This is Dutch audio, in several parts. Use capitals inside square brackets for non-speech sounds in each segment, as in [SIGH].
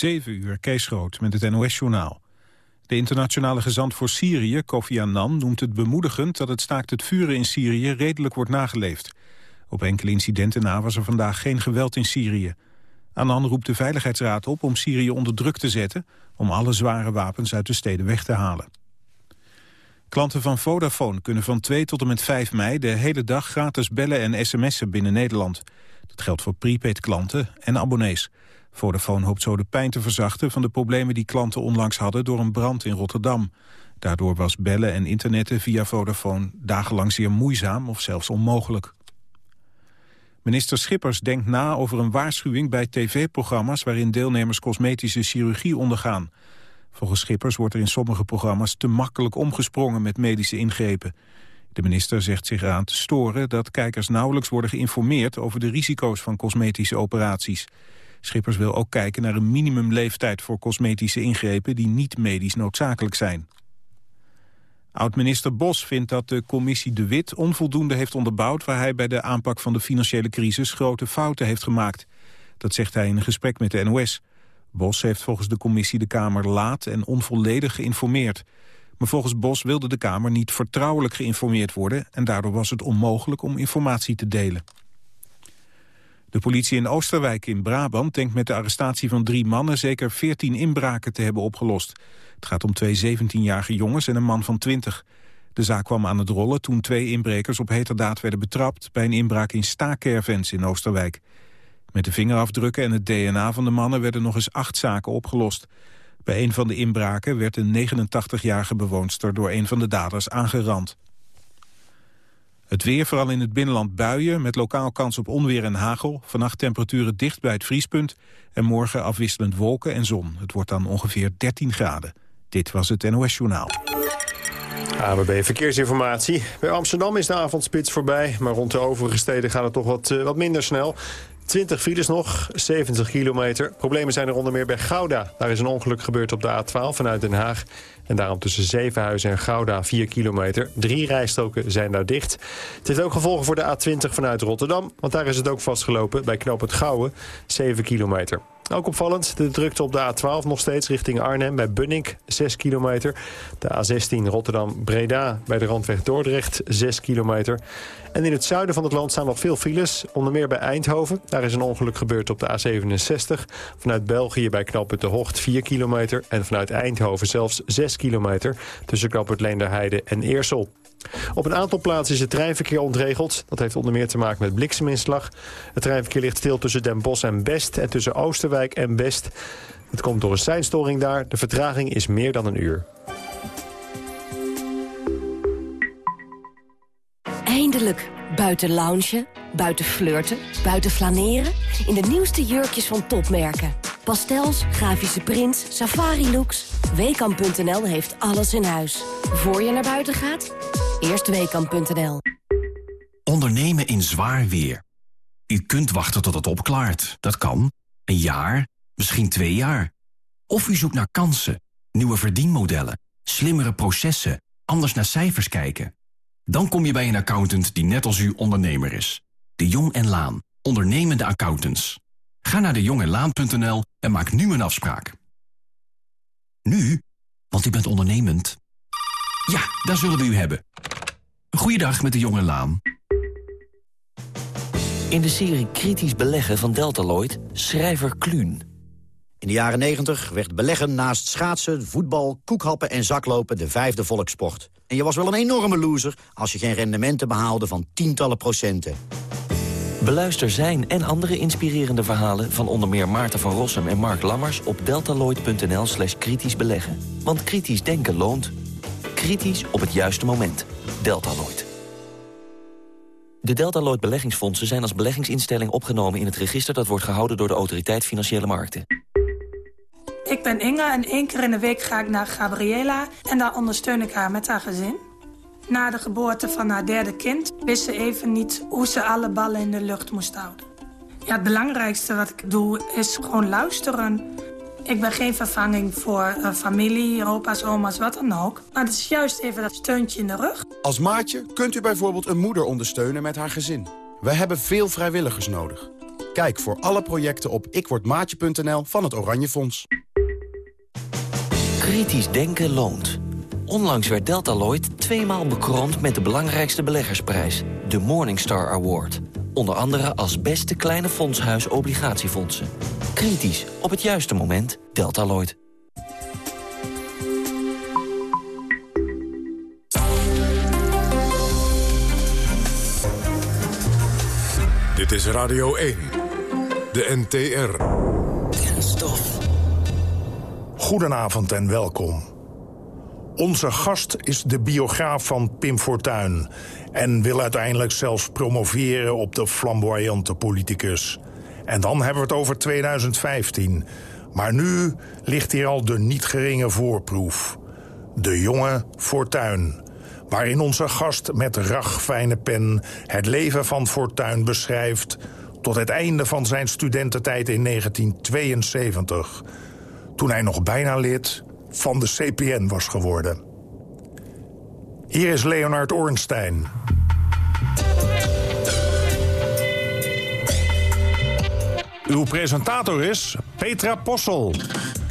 7 uur, Kees Groot met het NOS-journaal. De internationale gezant voor Syrië, Kofi Annan, noemt het bemoedigend... dat het staakt het vuren in Syrië redelijk wordt nageleefd. Op enkele incidenten na was er vandaag geen geweld in Syrië. Annan roept de Veiligheidsraad op om Syrië onder druk te zetten... om alle zware wapens uit de steden weg te halen. Klanten van Vodafone kunnen van 2 tot en met 5 mei... de hele dag gratis bellen en sms'en binnen Nederland. Dat geldt voor prepaid klanten en abonnees. Vodafone hoopt zo de pijn te verzachten van de problemen die klanten onlangs hadden door een brand in Rotterdam. Daardoor was bellen en internetten via Vodafone dagenlang zeer moeizaam of zelfs onmogelijk. Minister Schippers denkt na over een waarschuwing bij tv-programma's waarin deelnemers cosmetische chirurgie ondergaan. Volgens Schippers wordt er in sommige programma's te makkelijk omgesprongen met medische ingrepen. De minister zegt zich eraan te storen dat kijkers nauwelijks worden geïnformeerd over de risico's van cosmetische operaties. Schippers wil ook kijken naar een minimumleeftijd voor cosmetische ingrepen die niet medisch noodzakelijk zijn. Oud-minister Bos vindt dat de commissie De Wit onvoldoende heeft onderbouwd waar hij bij de aanpak van de financiële crisis grote fouten heeft gemaakt. Dat zegt hij in een gesprek met de NOS. Bos heeft volgens de commissie de Kamer laat en onvolledig geïnformeerd. Maar volgens Bos wilde de Kamer niet vertrouwelijk geïnformeerd worden... en daardoor was het onmogelijk om informatie te delen. De politie in Oosterwijk in Brabant denkt met de arrestatie van drie mannen... zeker 14 inbraken te hebben opgelost. Het gaat om twee 17-jarige jongens en een man van 20. De zaak kwam aan het rollen toen twee inbrekers op heterdaad werden betrapt... bij een inbraak in staakervens in Oosterwijk. Met de vingerafdrukken en het DNA van de mannen werden nog eens acht zaken opgelost. Bij een van de inbraken werd een 89-jarige bewoonster door een van de daders aangerand. Het weer, vooral in het binnenland buien, met lokaal kans op onweer en hagel. Vannacht temperaturen dicht bij het vriespunt en morgen afwisselend wolken en zon. Het wordt dan ongeveer 13 graden. Dit was het NOS Journaal. ABB Verkeersinformatie. Bij Amsterdam is de avondspits voorbij, maar rond de overige steden gaat het toch wat, uh, wat minder snel. 20 files nog, 70 kilometer. Problemen zijn er onder meer bij Gouda. Daar is een ongeluk gebeurd op de A12 vanuit Den Haag. En daarom tussen Zevenhuizen en Gouda 4 kilometer. Drie rijstroken zijn daar dicht. Het heeft ook gevolgen voor de A20 vanuit Rotterdam. Want daar is het ook vastgelopen bij knoop het Gouwen, 7 kilometer. Ook opvallend, de drukte op de A12 nog steeds richting Arnhem bij Bunnik, 6 kilometer. De A16 Rotterdam-Breda bij de randweg Dordrecht, 6 kilometer. En in het zuiden van het land staan nog veel files, onder meer bij Eindhoven. Daar is een ongeluk gebeurd op de A67. Vanuit België bij knooppunt De Hocht 4 kilometer. En vanuit Eindhoven zelfs 6 kilometer tussen knooppunt Leenderheide en Eersel. Op een aantal plaatsen is het treinverkeer ontregeld. Dat heeft onder meer te maken met blikseminslag. Het treinverkeer ligt stil tussen Den Bosch en Best... en tussen Oosterwijk en Best. Het komt door een seinstoring daar. De vertraging is meer dan een uur. Eindelijk. Buiten loungen, buiten flirten, buiten flaneren. In de nieuwste jurkjes van topmerken. Pastels, grafische prints, safari-looks. Weekamp.nl heeft alles in huis. Voor je naar buiten gaat, eerst Weekamp.nl. Ondernemen in zwaar weer. U kunt wachten tot het opklaart. Dat kan. Een jaar, misschien twee jaar. Of u zoekt naar kansen, nieuwe verdienmodellen, slimmere processen, anders naar cijfers kijken. Dan kom je bij een accountant die net als u ondernemer is. De Jong en Laan, ondernemende accountants. Ga naar dejongenlaan.nl en maak nu een afspraak. Nu? Want u bent ondernemend. Ja, daar zullen we u hebben. Goeiedag met de Jonge Laan. In de serie Kritisch Beleggen van Deltaloid, schrijver Kluun. In de jaren 90 werd beleggen naast schaatsen, voetbal, koekhappen en zaklopen de vijfde volkssport. En je was wel een enorme loser als je geen rendementen behaalde van tientallen procenten. Beluister zijn en andere inspirerende verhalen van onder meer Maarten van Rossum en Mark Lammers op deltaloid.nl slash kritisch beleggen. Want kritisch denken loont. Kritisch op het juiste moment. Deltaloid. De Deltaloid beleggingsfondsen zijn als beleggingsinstelling opgenomen in het register dat wordt gehouden door de Autoriteit Financiële Markten. Ik ben Inge en één keer in de week ga ik naar Gabriela en daar ondersteun ik haar met haar gezin. Na de geboorte van haar derde kind wist ze even niet hoe ze alle ballen in de lucht moest houden. Ja, het belangrijkste wat ik doe is gewoon luisteren. Ik ben geen vervanging voor uh, familie, opa's, oma's, wat dan ook. Maar het is juist even dat steuntje in de rug. Als maatje kunt u bijvoorbeeld een moeder ondersteunen met haar gezin. We hebben veel vrijwilligers nodig. Kijk voor alle projecten op ikwordmaatje.nl van het Oranje Fonds. Kritisch denken loont. Onlangs werd Deltaloid tweemaal bekroond met de belangrijkste beleggersprijs, de Morningstar Award. Onder andere als beste kleine fondshuis obligatiefondsen. Kritisch, op het juiste moment, Deltaloid. Dit is Radio 1, de NTR. Kenstof. Goedenavond en welkom. Onze gast is de biograaf van Pim Fortuyn... en wil uiteindelijk zelfs promoveren op de flamboyante politicus. En dan hebben we het over 2015. Maar nu ligt hier al de niet geringe voorproef. De jonge Fortuyn waarin onze gast met ragfijne pen het leven van Fortuyn beschrijft... tot het einde van zijn studententijd in 1972... toen hij nog bijna lid van de CPN was geworden. Hier is Leonard Ornstein. Uw presentator is Petra Possel.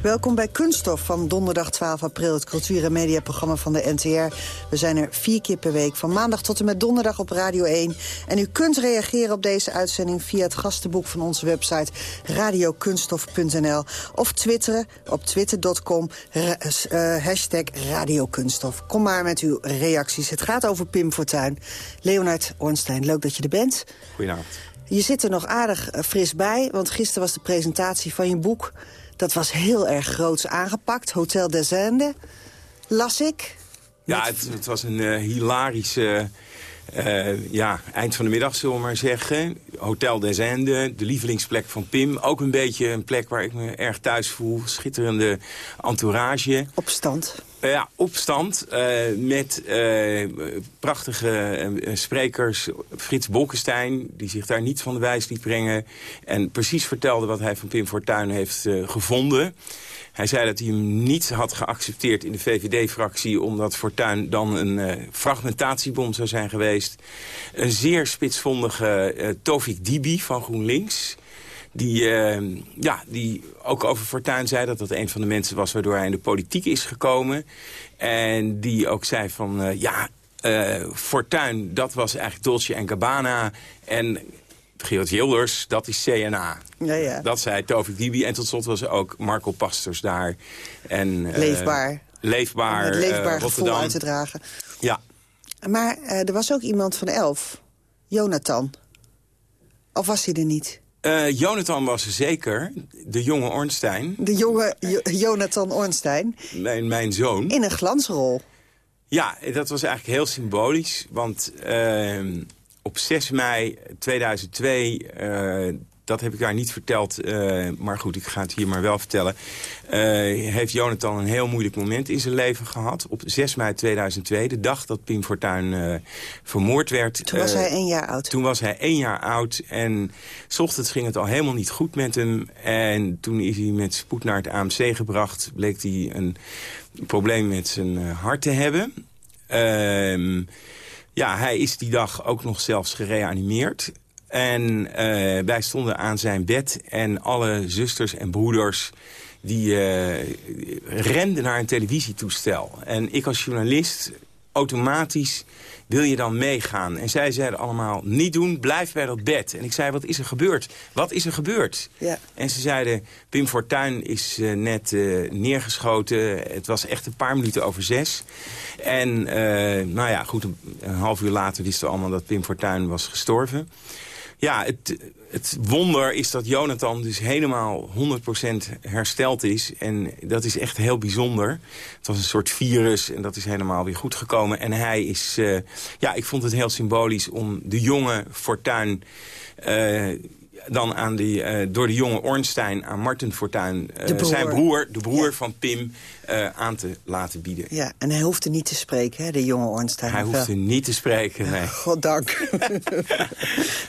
Welkom bij Kunststof van donderdag 12 april, het cultuur- en mediaprogramma van de NTR. We zijn er vier keer per week, van maandag tot en met donderdag op Radio 1. En u kunt reageren op deze uitzending via het gastenboek van onze website radiokunststof.nl of twitteren op twitter.com uh, hashtag radiokunststof. Kom maar met uw reacties. Het gaat over Pim Fortuyn. Leonard Ornstein, leuk dat je er bent. Goedenavond. Je zit er nog aardig fris bij, want gisteren was de presentatie van je boek... Dat was heel erg groots aangepakt. Hotel des Indes, las ik. Ja, het, het was een uh, hilarische... Uh, ja, eind van de middag, zullen we maar zeggen. Hotel des Indes, de lievelingsplek van Pim. Ook een beetje een plek waar ik me erg thuis voel. Schitterende entourage. Op stand. Uh, ja, op stand. met prachtige sprekers. Frits Bolkestein, die zich daar niet van de wijs liet brengen. En precies vertelde wat hij van Pim Fortuyn heeft gevonden. Hij zei dat hij hem niet had geaccepteerd in de VVD-fractie... omdat Fortuyn dan een fragmentatiebom zou zijn geweest. Een zeer spitsvondige uh, Tovik Dibi van GroenLinks... Die, uh, ja, die ook over Fortuyn zei dat dat een van de mensen was... waardoor hij in de politiek is gekomen. En die ook zei van, ja, Fortuyn, dat was eigenlijk Dolce en Gabbana... En Geert Hilders, dat is CNA. Ja, ja. Dat zei Tovik Dibi. En tot slot was er ook Marco Pastors daar. En, leefbaar. Uh, leefbaar. Het leefbaar uh, gevoel uit te dragen. Ja. Maar uh, er was ook iemand van Elf. Jonathan. Of was hij er niet? Uh, Jonathan was er zeker. De jonge Ornstein. De jonge jo Jonathan Ornstein. Mijn, mijn zoon. In een glansrol. Ja, dat was eigenlijk heel symbolisch. Want ehm, op 6 mei 2002, uh, dat heb ik daar niet verteld... Uh, maar goed, ik ga het hier maar wel vertellen... Uh, heeft Jonathan een heel moeilijk moment in zijn leven gehad. Op 6 mei 2002, de dag dat Pim Fortuyn vermoord werd. Toen was hij één jaar oud. Toen was hij één jaar oud. En s ochtends ging het al helemaal niet goed met hem. En toen is hij met spoed naar het AMC gebracht. Bleek hij een probleem met zijn hart te hebben... Ehm, ja, hij is die dag ook nog zelfs gereanimeerd. En uh, wij stonden aan zijn bed en alle zusters en broeders... die uh, renden naar een televisietoestel. En ik als journalist automatisch wil je dan meegaan? En zij zeiden allemaal, niet doen, blijf bij dat bed. En ik zei, wat is er gebeurd? Wat is er gebeurd? Ja. En ze zeiden, Pim Fortuyn is uh, net uh, neergeschoten. Het was echt een paar minuten over zes. En uh, nou ja, goed, een, een, half uur later wisten we allemaal dat Pim Fortuyn was gestorven. Ja, het, het wonder is dat Jonathan dus helemaal 100% hersteld is. En dat is echt heel bijzonder. Het was een soort virus en dat is helemaal weer goed gekomen. En hij is... Uh, ja, ik vond het heel symbolisch om de jonge Fortuyn... Uh, dan aan die, uh, door de jonge Ornstein aan Martin Fortuyn... Uh, broer. zijn broer, de broer ja. van Pim, uh, aan te laten bieden. Ja, en hij hoefde niet te spreken, hè, de jonge Ornstein. Hij hoefde niet te spreken, nee. [LAUGHS] Goddank. [LAUGHS] [LAUGHS] maar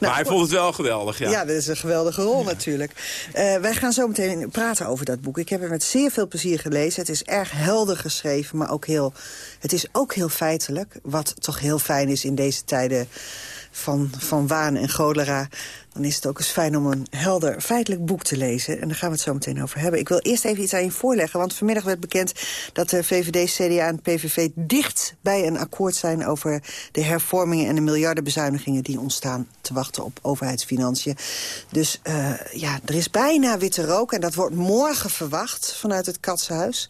nou, hij vond het wel geweldig, ja. Ja, dat is een geweldige rol natuurlijk. wij gaan zo meteen praten over dat boek. Ik heb het met zeer veel plezier gelezen. Het is erg helder geschreven, maar ook heel... Het is ook heel feitelijk, wat toch heel fijn is in deze tijden van, van waan en cholera... dan is het ook eens fijn om een helder, feitelijk boek te lezen. En daar gaan we het zo meteen over hebben. Ik wil eerst even iets aan je voorleggen, want vanmiddag werd bekend... dat de VVD, CDA en PVV dicht bij een akkoord zijn... over de hervormingen en de miljardenbezuinigingen... die ontstaan te wachten op overheidsfinanciën. Dus uh, ja, er is bijna witte rook en dat wordt morgen verwacht vanuit het Katsenhuis.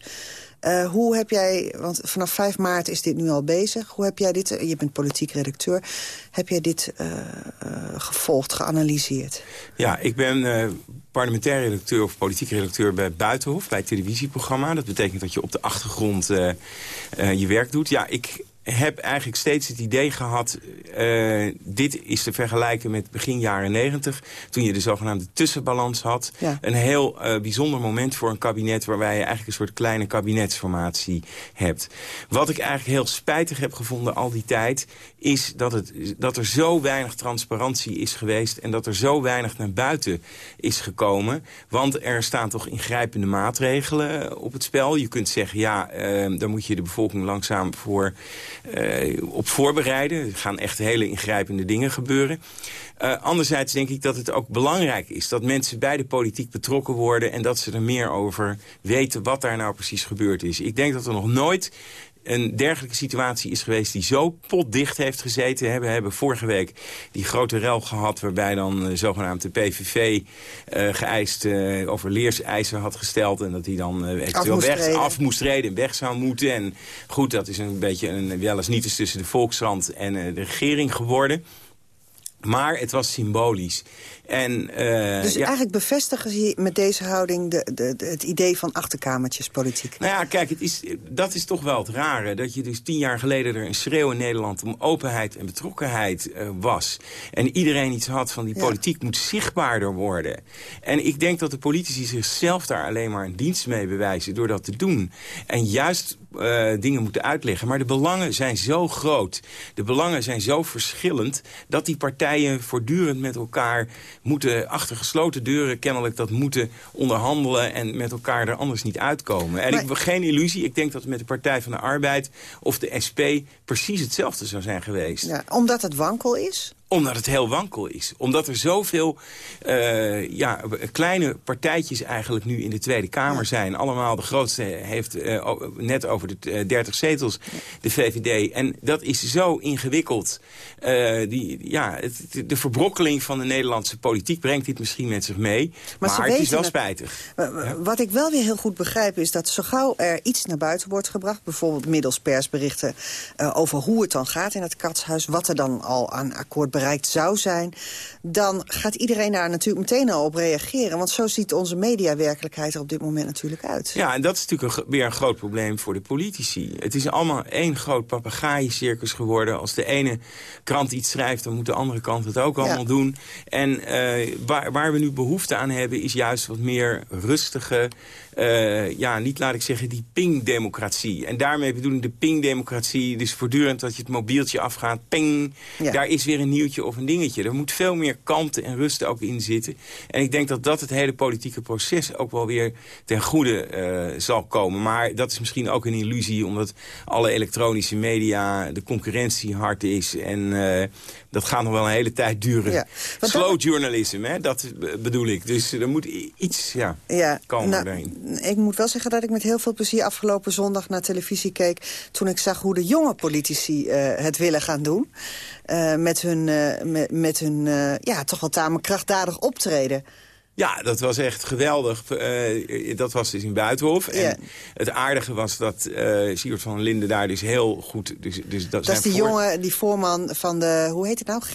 Uh, hoe heb jij, want vanaf 5 maart is dit nu al bezig. Hoe heb jij dit, je bent politiek redacteur, heb jij dit uh, gevolgd, geanalyseerd? Ja, ik ben parlementair redacteur of politiek redacteur bij Buitenhof, bij het televisieprogramma. Dat betekent dat je op de achtergrond je werk doet. Ja, ik heb eigenlijk steeds het idee gehad... Uh, dit is te vergelijken met begin jaren negentig... toen je de zogenaamde tussenbalans had. Ja. Een heel uh, bijzonder moment voor een kabinet... waarbij je eigenlijk een soort kleine kabinetsformatie hebt. Wat ik eigenlijk heel spijtig heb gevonden al die tijd... is dat, het, dat er zo weinig transparantie is geweest... en dat er zo weinig naar buiten is gekomen. Want er staan toch ingrijpende maatregelen op het spel. Je kunt zeggen, ja, uh, daar moet je de bevolking langzaam voor uh, op voorbereiden. Er gaan echt hele ingrijpende dingen gebeuren. Uh, anderzijds denk ik dat het ook belangrijk is dat mensen bij de politiek betrokken worden... en dat ze er meer over weten wat daar nou precies gebeurd is. Ik denk dat er nog nooit een dergelijke situatie is geweest die zo potdicht heeft gezeten. We hebben vorige week die grote rel gehad... waarbij dan uh, zogenaamd de PVV uh, geëist uh, over leerseisen had gesteld... en dat hij dan eventueel af weg af moest treden en weg zou moeten. En goed, dat is een beetje een wel eens niet eens tussen de Volksrand en de regering geworden. Maar het was symbolisch. En, uh, dus ja. eigenlijk bevestigen ze met deze houding de, de, de, het idee van achterkamertjespolitiek. Nou ja, kijk, het is, dat is toch wel het rare. Dat je dus tien jaar geleden er een schreeuw in Nederland om openheid en betrokkenheid uh, was. En iedereen iets had van die politiek ja. moet zichtbaarder worden. En ik denk dat de politici zichzelf daar alleen maar een dienst mee bewijzen door dat te doen. En juist uh, dingen moeten uitleggen. Maar de belangen zijn zo groot. De belangen zijn zo verschillend dat die partijen voortdurend met elkaar moeten achter gesloten deuren kennelijk dat moeten onderhandelen... en met elkaar er anders niet uitkomen. En maar... ik heb geen illusie. Ik denk dat het met de Partij van de Arbeid of de SP precies hetzelfde zou zijn geweest. Ja, omdat het wankel is? Omdat het heel wankel is. Omdat er zoveel uh, ja, kleine partijtjes eigenlijk nu in de Tweede Kamer zijn. Allemaal de grootste heeft uh, net over de uh, 30 zetels de VVD. En dat is zo ingewikkeld. Die, ja, het, de verbrokkeling van de Nederlandse politiek brengt dit misschien met zich mee. Maar, maar het is wel spijtig. Wat ik wel weer heel goed begrijp is dat zo gauw er iets naar buiten wordt gebracht... bijvoorbeeld middels persberichten over hoe het dan gaat in het katshuis... wat er dan al aan akkoord bereikt zou zijn... dan gaat iedereen daar natuurlijk meteen al op reageren. Want zo ziet onze mediawerkelijkheid er op dit moment natuurlijk uit. Ja, en dat is natuurlijk een, weer een groot probleem voor de politici. Het is allemaal één groot papegaaiencircus geworden. Als de ene krant iets schrijft, dan moet de andere kant het ook allemaal ja. doen. En uh, waar, waar we nu behoefte aan hebben, is juist wat meer rustige... Uh, ja, niet laat ik zeggen die ping-democratie. En daarmee bedoel ik de ping-democratie. Dus voortdurend dat je het mobieltje afgaat, ping, ja. daar is weer een nieuwtje of een dingetje. Er moet veel meer kalmte en rust ook in zitten. En ik denk dat dat het hele politieke proces ook wel weer ten goede uh, zal komen. Maar dat is misschien ook een illusie, omdat alle elektronische media, de concurrentie hard is. En uh, dat gaat nog wel een hele tijd duren. Ja. Slow dat... journalism, hè, dat bedoel ik. Dus er moet iets ja, ja, komen nou, erin. Ik moet wel zeggen dat ik met heel veel plezier afgelopen zondag naar televisie keek... toen ik zag hoe de jonge politici uh, het willen gaan doen. Uh, met hun, uh, met, met hun ja, toch wel tamelijk krachtdadig optreden. Ja, dat was echt geweldig. Uh, dat was dus in Buitenhof. En yeah. het aardige was dat uh, Siewert van Linden daar dus heel goed... Dus, dus dat, dat is die voor... jongen, die voorman van de... Hoe heet het nou? G...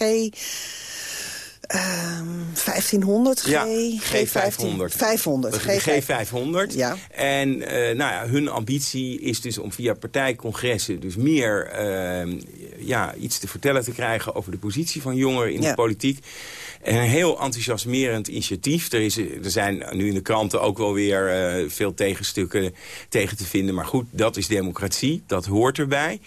Um, 1500, G, ja, G500. 500. G, G500. Ja. En uh, nou ja, hun ambitie is dus om via partijcongressen dus meer uh, ja, iets te vertellen te krijgen over de positie van jongeren in ja. de politiek. En een heel enthousiasmerend initiatief. Er, is, er zijn nu in de kranten ook wel weer uh, veel tegenstukken tegen te vinden. Maar goed, dat is democratie. Dat hoort erbij.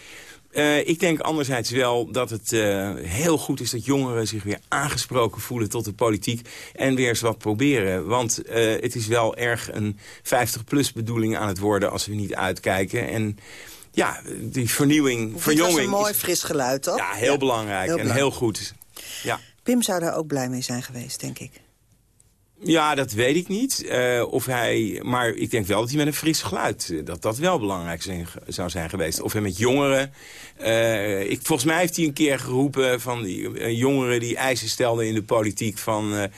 Uh, ik denk anderzijds wel dat het uh, heel goed is dat jongeren zich weer aangesproken voelen tot de politiek. En weer eens wat proberen. Want uh, het is wel erg een 50-plus bedoeling aan het worden als we niet uitkijken. En ja, die vernieuwing, Dit verjonging... was een mooi fris geluid, toch? Ja, heel ja. belangrijk heel en belangrijk. heel goed. Ja. Pim zou daar ook blij mee zijn geweest, denk ik. Ja, dat weet ik niet. Uh, of hij, maar ik denk wel dat hij met een fris geluid... Eh, dat dat wel belangrijk zou zijn geweest. Of hij met jongeren... Uh, ik, volgens mij heeft hij een keer geroepen van die jongeren die eisen stelden in de politiek... van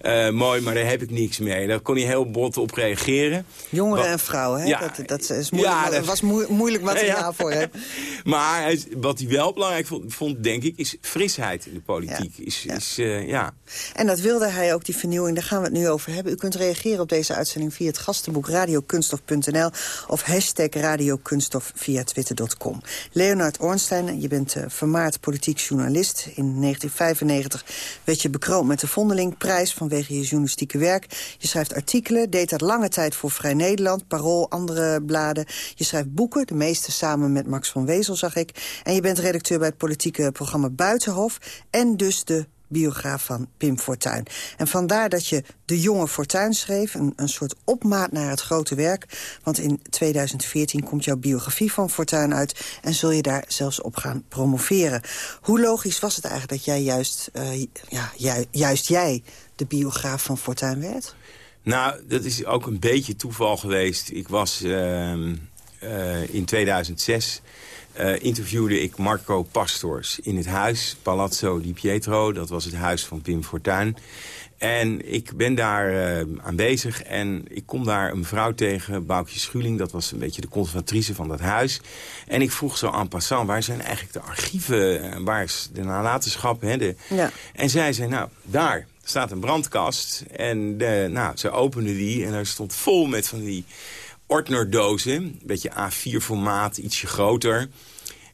uh, mooi, maar daar heb ik niks mee. Daar kon hij heel bot op reageren. Jongeren en vrouwen, hè? Ja, dat, dat, is moeilijk, ja, dat was moeilijk materiaal ja. voor hem. [LAUGHS] maar hij, wat hij wel belangrijk vond, vond, denk ik, is frisheid in de politiek. Is, is, uh, ja. En dat wilde hij ook, die vernieuwing. Daar gaan we het nu over hebben. U kunt reageren op deze uitzending via het gastenboek radiokunstof.nl of hashtag radiokunstof via twitter.com. Leonard Ornstein, je bent uh, vermaard politiek journalist. In 1995 werd je bekroond met de Vondelingprijs van vanwege je journalistieke werk. Je schrijft artikelen, deed dat lange tijd voor Vrij Nederland, Parool, andere bladen. Je schrijft boeken, de meeste samen met Max van Wezel, zag ik. En je bent redacteur bij het politieke programma Buitenhof... en dus de biograaf van Pim Fortuyn. En vandaar dat je De Jonge Fortuyn schreef, een, een soort opmaat naar het grote werk. Want in 2014 komt jouw biografie van Fortuyn uit... en zul je daar zelfs op gaan promoveren. Hoe logisch was het eigenlijk dat jij juist, uh, ja, juist jij de biograaf van Fortuyn werd? Nou, dat is ook een beetje toeval geweest. Ik was uh, uh, in 2006 uh, interviewde ik Marco Pastors in het huis Palazzo di Pietro. Dat was het huis van Pim Fortuyn. En ik ben daar uh, aanwezig en ik kom daar een vrouw tegen, Boukje Schuling. Dat was een beetje de conservatrice van dat huis. En ik vroeg zo en passant, waar zijn eigenlijk de archieven? Waar is de nalatenschap? Hè, de... Ja. En zij zei, nou, daar staat een brandkast. En de, nou, ze opende die en daar stond vol met van die Ortner-dozen. Een beetje A4-formaat, ietsje groter.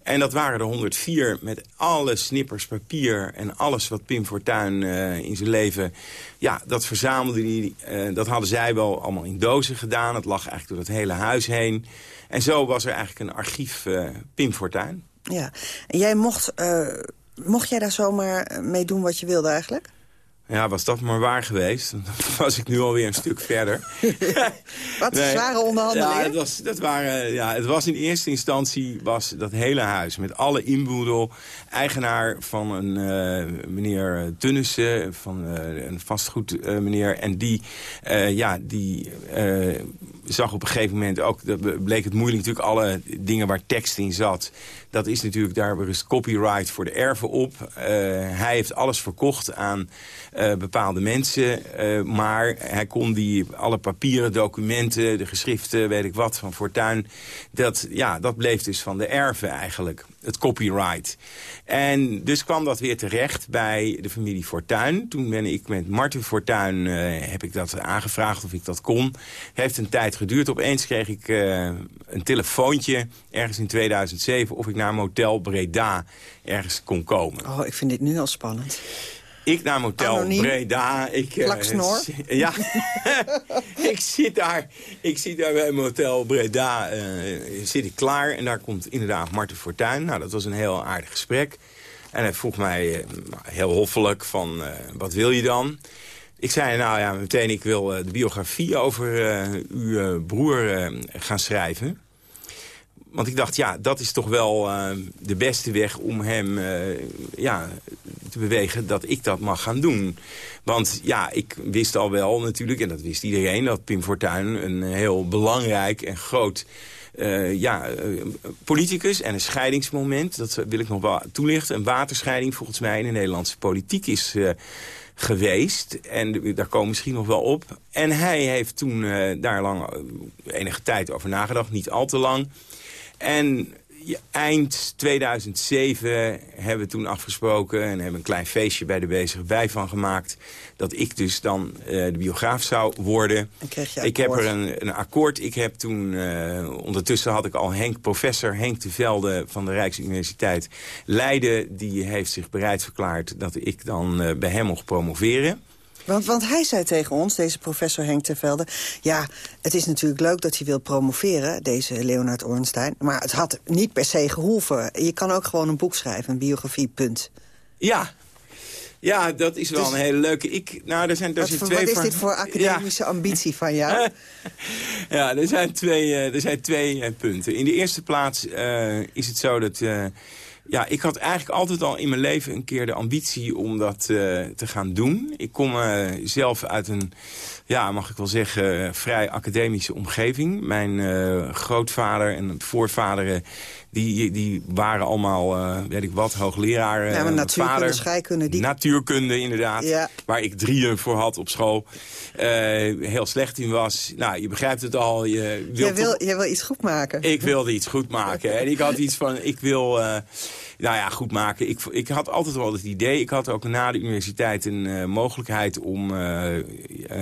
En dat waren er 104 met alle snippers papier en alles wat Pim Fortuyn uh, in zijn leven... Ja, dat verzamelde hij, uh, dat hadden zij wel allemaal in dozen gedaan. Het lag eigenlijk door het hele huis heen. En zo was er eigenlijk een archief uh, Pim Fortuyn. Ja, en jij mocht, mocht jij daar zomaar mee doen wat je wilde eigenlijk? Ja, was dat maar waar geweest, [LAUGHS] dan was ik nu alweer een stuk verder. [LAUGHS] Wat nee. zware onderhandelingen? Ja, het was, dat waren, ja, het was in eerste instantie was dat hele huis met alle inboedel. Eigenaar van een uh, meneer Tunnissen, van uh, een vastgoed uh, meneer. En die, ja, die zag op een gegeven moment ook, dat bleek het moeilijk natuurlijk, alle dingen waar tekst in zat. Dat is natuurlijk, daar rust copyright voor de erven op. hij heeft alles verkocht aan uh, bepaalde mensen. Uh, maar hij kon die alle papieren, documenten, de geschriften, weet ik wat, van Fortuin... Dat, ja, dat bleef dus van de erven eigenlijk, het copyright. En dus kwam dat weer terecht bij de familie Fortuin. Toen ben ik met Martin Fortuin, uh, heb ik dat aangevraagd of ik dat kon. Heeft een tijd geduurd. Opeens kreeg ik een telefoontje, ergens in 2007... of ik naar Motel Breda ergens kon komen. Oh, ik vind dit nu al spannend. Ik naar Motel Anoniem. Breda. Ik, uh, [LAUGHS] ja, [LAUGHS] ik, zit daar, ik zit daar bij Motel Breda. Uh, zit ik klaar en daar komt inderdaad Marten Fortuyn. Nou, dat was een heel aardig gesprek. En hij vroeg mij uh, heel hoffelijk van, wat wil je dan? Ik zei, nou ja, meteen, ik wil de biografie over uw broer gaan schrijven. Want ik dacht, ja, dat is toch wel uh, de beste weg om hem uh, ja, te bewegen dat ik dat mag gaan doen. Want ja, ik wist al wel natuurlijk, en dat wist iedereen... dat Pim Fortuyn een heel belangrijk en groot uh, ja, politicus en een scheidingsmoment. Dat wil ik nog wel toelichten. Een waterscheiding volgens mij in de Nederlandse politiek is geweest. En daar komen misschien nog wel op. En hij heeft toen daar lang enige tijd over nagedacht. Niet al te lang. En eind 2007 hebben we toen afgesproken... en hebben een klein feestje bij de bezig bij van gemaakt... dat ik dus dan uh, de biograaf zou worden. ik heb er een, een, akkoord. Ik heb toen... Uh, ondertussen had ik al Henk, professor Henk de Velde van de Rijksuniversiteit Leiden... die heeft zich bereid verklaard dat ik dan uh, bij hem mocht promoveren... Want, want hij zei tegen ons, deze professor Henk Tervelde... ja, het is natuurlijk leuk dat hij wil promoveren, deze Leonard Ornstein... maar het had niet per se gehoeven. Je kan ook gewoon een boek schrijven, een biografie, punt. Ja, ja, dat is wel dus, een hele leuke... Ik, nou, er zijn, er wat, twee wat is dit voor academische ambitie van jou? [LAUGHS] ja, er zijn twee, uh, er zijn twee uh, punten. In de eerste plaats uh, is het zo dat Ja, ik had eigenlijk altijd al in mijn leven een keer de ambitie om dat uh, te gaan doen. Ik kom uh, zelf uit een, ja, mag ik wel zeggen, vrij academische omgeving. Mijn uh, grootvader en voorvaderen die, die waren allemaal, uh, weet ik wat, hoogleraren. Ja, maar natuurkunde, vader, scheikunde. Die... Natuurkunde, inderdaad. Ja. Waar ik drieën voor had op school. Uh, heel slecht in was. Nou, je begrijpt het al. Je wil jij, wil, jij wil iets goed maken. Ik wilde iets goed maken. en ik had iets van, ik wil... Uh, nou ja, goed maken. Ik, ik had altijd wel het idee. Ik had ook na de universiteit een uh, mogelijkheid om uh, uh,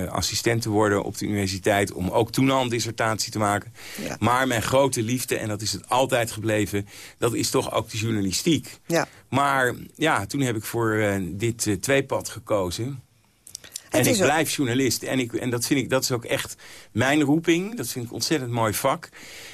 assistent te worden op de universiteit. Om ook toen al een dissertatie te maken. Ja. Maar mijn grote liefde, en dat is het altijd gebleven, dat is toch ook de journalistiek. Ja. Maar ja, toen heb ik voor dit tweepad gekozen. En ik blijf journalist. En, ik, en dat, vind ik, dat is ook echt mijn roeping. Dat vind ik een ontzettend mooi vak.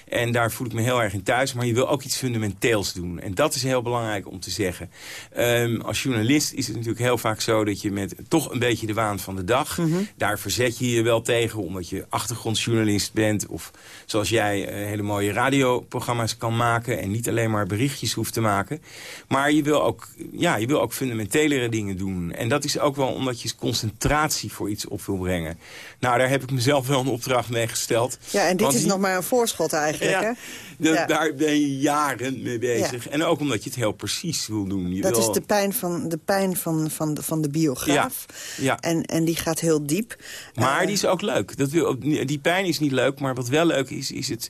En daar voel ik me heel erg in thuis. Maar je wil ook iets fundamenteels doen. En dat is heel belangrijk om te zeggen. Um, als journalist is het natuurlijk heel vaak zo... dat je met toch een beetje de waan van de dag... Mhm. Mm -hmm. daar verzet je je wel tegen... omdat je achtergrondjournalist bent. Of zoals jij uh, hele mooie radioprogramma's kan maken... en niet alleen maar berichtjes hoeft te maken. Maar je wil ook, ja, je wil ook fundamentelere dingen doen. En dat is ook wel omdat je concentratie voor iets op wil brengen. Nou, daar heb ik mezelf wel een opdracht mee gesteld. Ja, en dit is die... nog maar een voorschot eigenlijk. Ja, de, ja. daar ben je jaren mee bezig. Ja. En ook omdat je het heel precies wil doen. Je dat wil... is de pijn van de, pijn van, van, de, van de biograaf. Ja. ja. En, en die gaat heel diep. Maar uh, die is ook leuk. Dat wil, die pijn is niet leuk, maar wat wel leuk is... is het,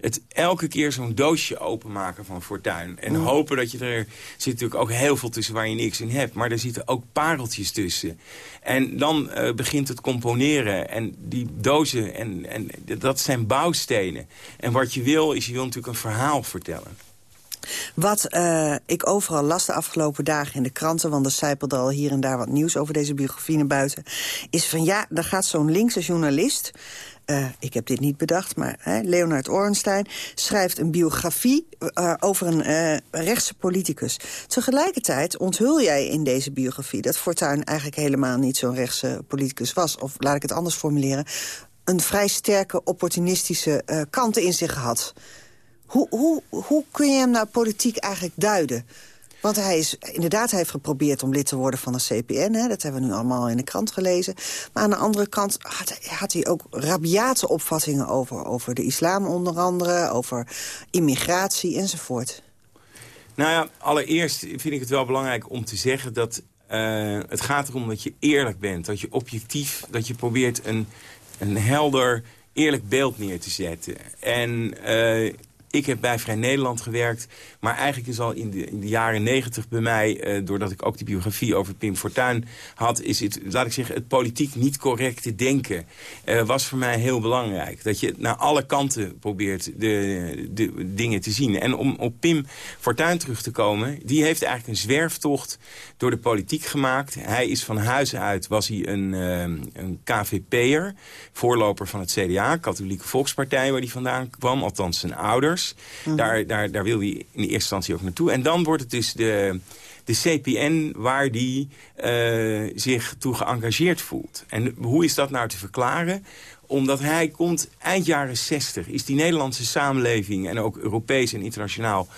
het elke keer zo'n doosje openmaken van Fortuin. En mm. hopen dat je er... zit natuurlijk ook heel veel tussen waar je niks in hebt. Maar er zitten ook pareltjes tussen. En dan uh, begint het componeren. En die dozen, en, en dat zijn bouwstenen. En wat je wil, is je wil natuurlijk een verhaal vertellen. Wat uh, ik overal las de afgelopen dagen in de kranten... want er zijpelde al hier en daar wat nieuws over deze biografie naar buiten... is van ja, daar gaat zo'n linkse journalist... Uh, ik heb dit niet bedacht, maar hè, Leonard Ornstein schrijft een biografie uh, over een uh, rechtse politicus. Tegelijkertijd onthul jij in deze biografie dat Fortuyn eigenlijk helemaal niet zo'n rechtse politicus was. Of laat ik het anders formuleren, een vrij sterke opportunistische kanten in zich had. Hoe, hoe, hoe kun je hem nou politiek eigenlijk duiden? Want hij is inderdaad, hij heeft geprobeerd om lid te worden van de CPN. Hè, dat hebben we nu allemaal in de krant gelezen. Maar aan de andere kant had, hij ook rabiate opvattingen over, over de islam onder andere. Over immigratie enzovoort. Nou ja, allereerst vind ik het wel belangrijk om te zeggen dat uh, het gaat erom dat je eerlijk bent. Dat je objectief, dat je probeert een, een helder, eerlijk beeld neer te zetten. En uh, ik heb bij Vrij Nederland gewerkt. Maar eigenlijk is al in de, in de jaren negentig bij mij... Uh, doordat ik ook die biografie over Pim Fortuyn had... is het, laat ik zeggen, het politiek niet correcte denken... Uh, was voor mij heel belangrijk. Dat je naar alle kanten probeert de, de dingen te zien. En om op Pim Fortuyn terug te komen... die heeft eigenlijk een zwerftocht door de politiek gemaakt. Hij is van huis uit, was hij een, uh, een KVP'er... voorloper van het CDA, Katholieke Volkspartij... waar hij vandaan kwam, althans zijn ouders. Mhm. Daar, daar, daar wil hij in de eerste instantie ook naartoe. En dan wordt het dus de, de CPN waar die uh, zich toe geëngageerd voelt. En hoe is dat nou te verklaren? Omdat hij komt eind jaren 60, is die Nederlandse samenleving... en ook Europees en internationaal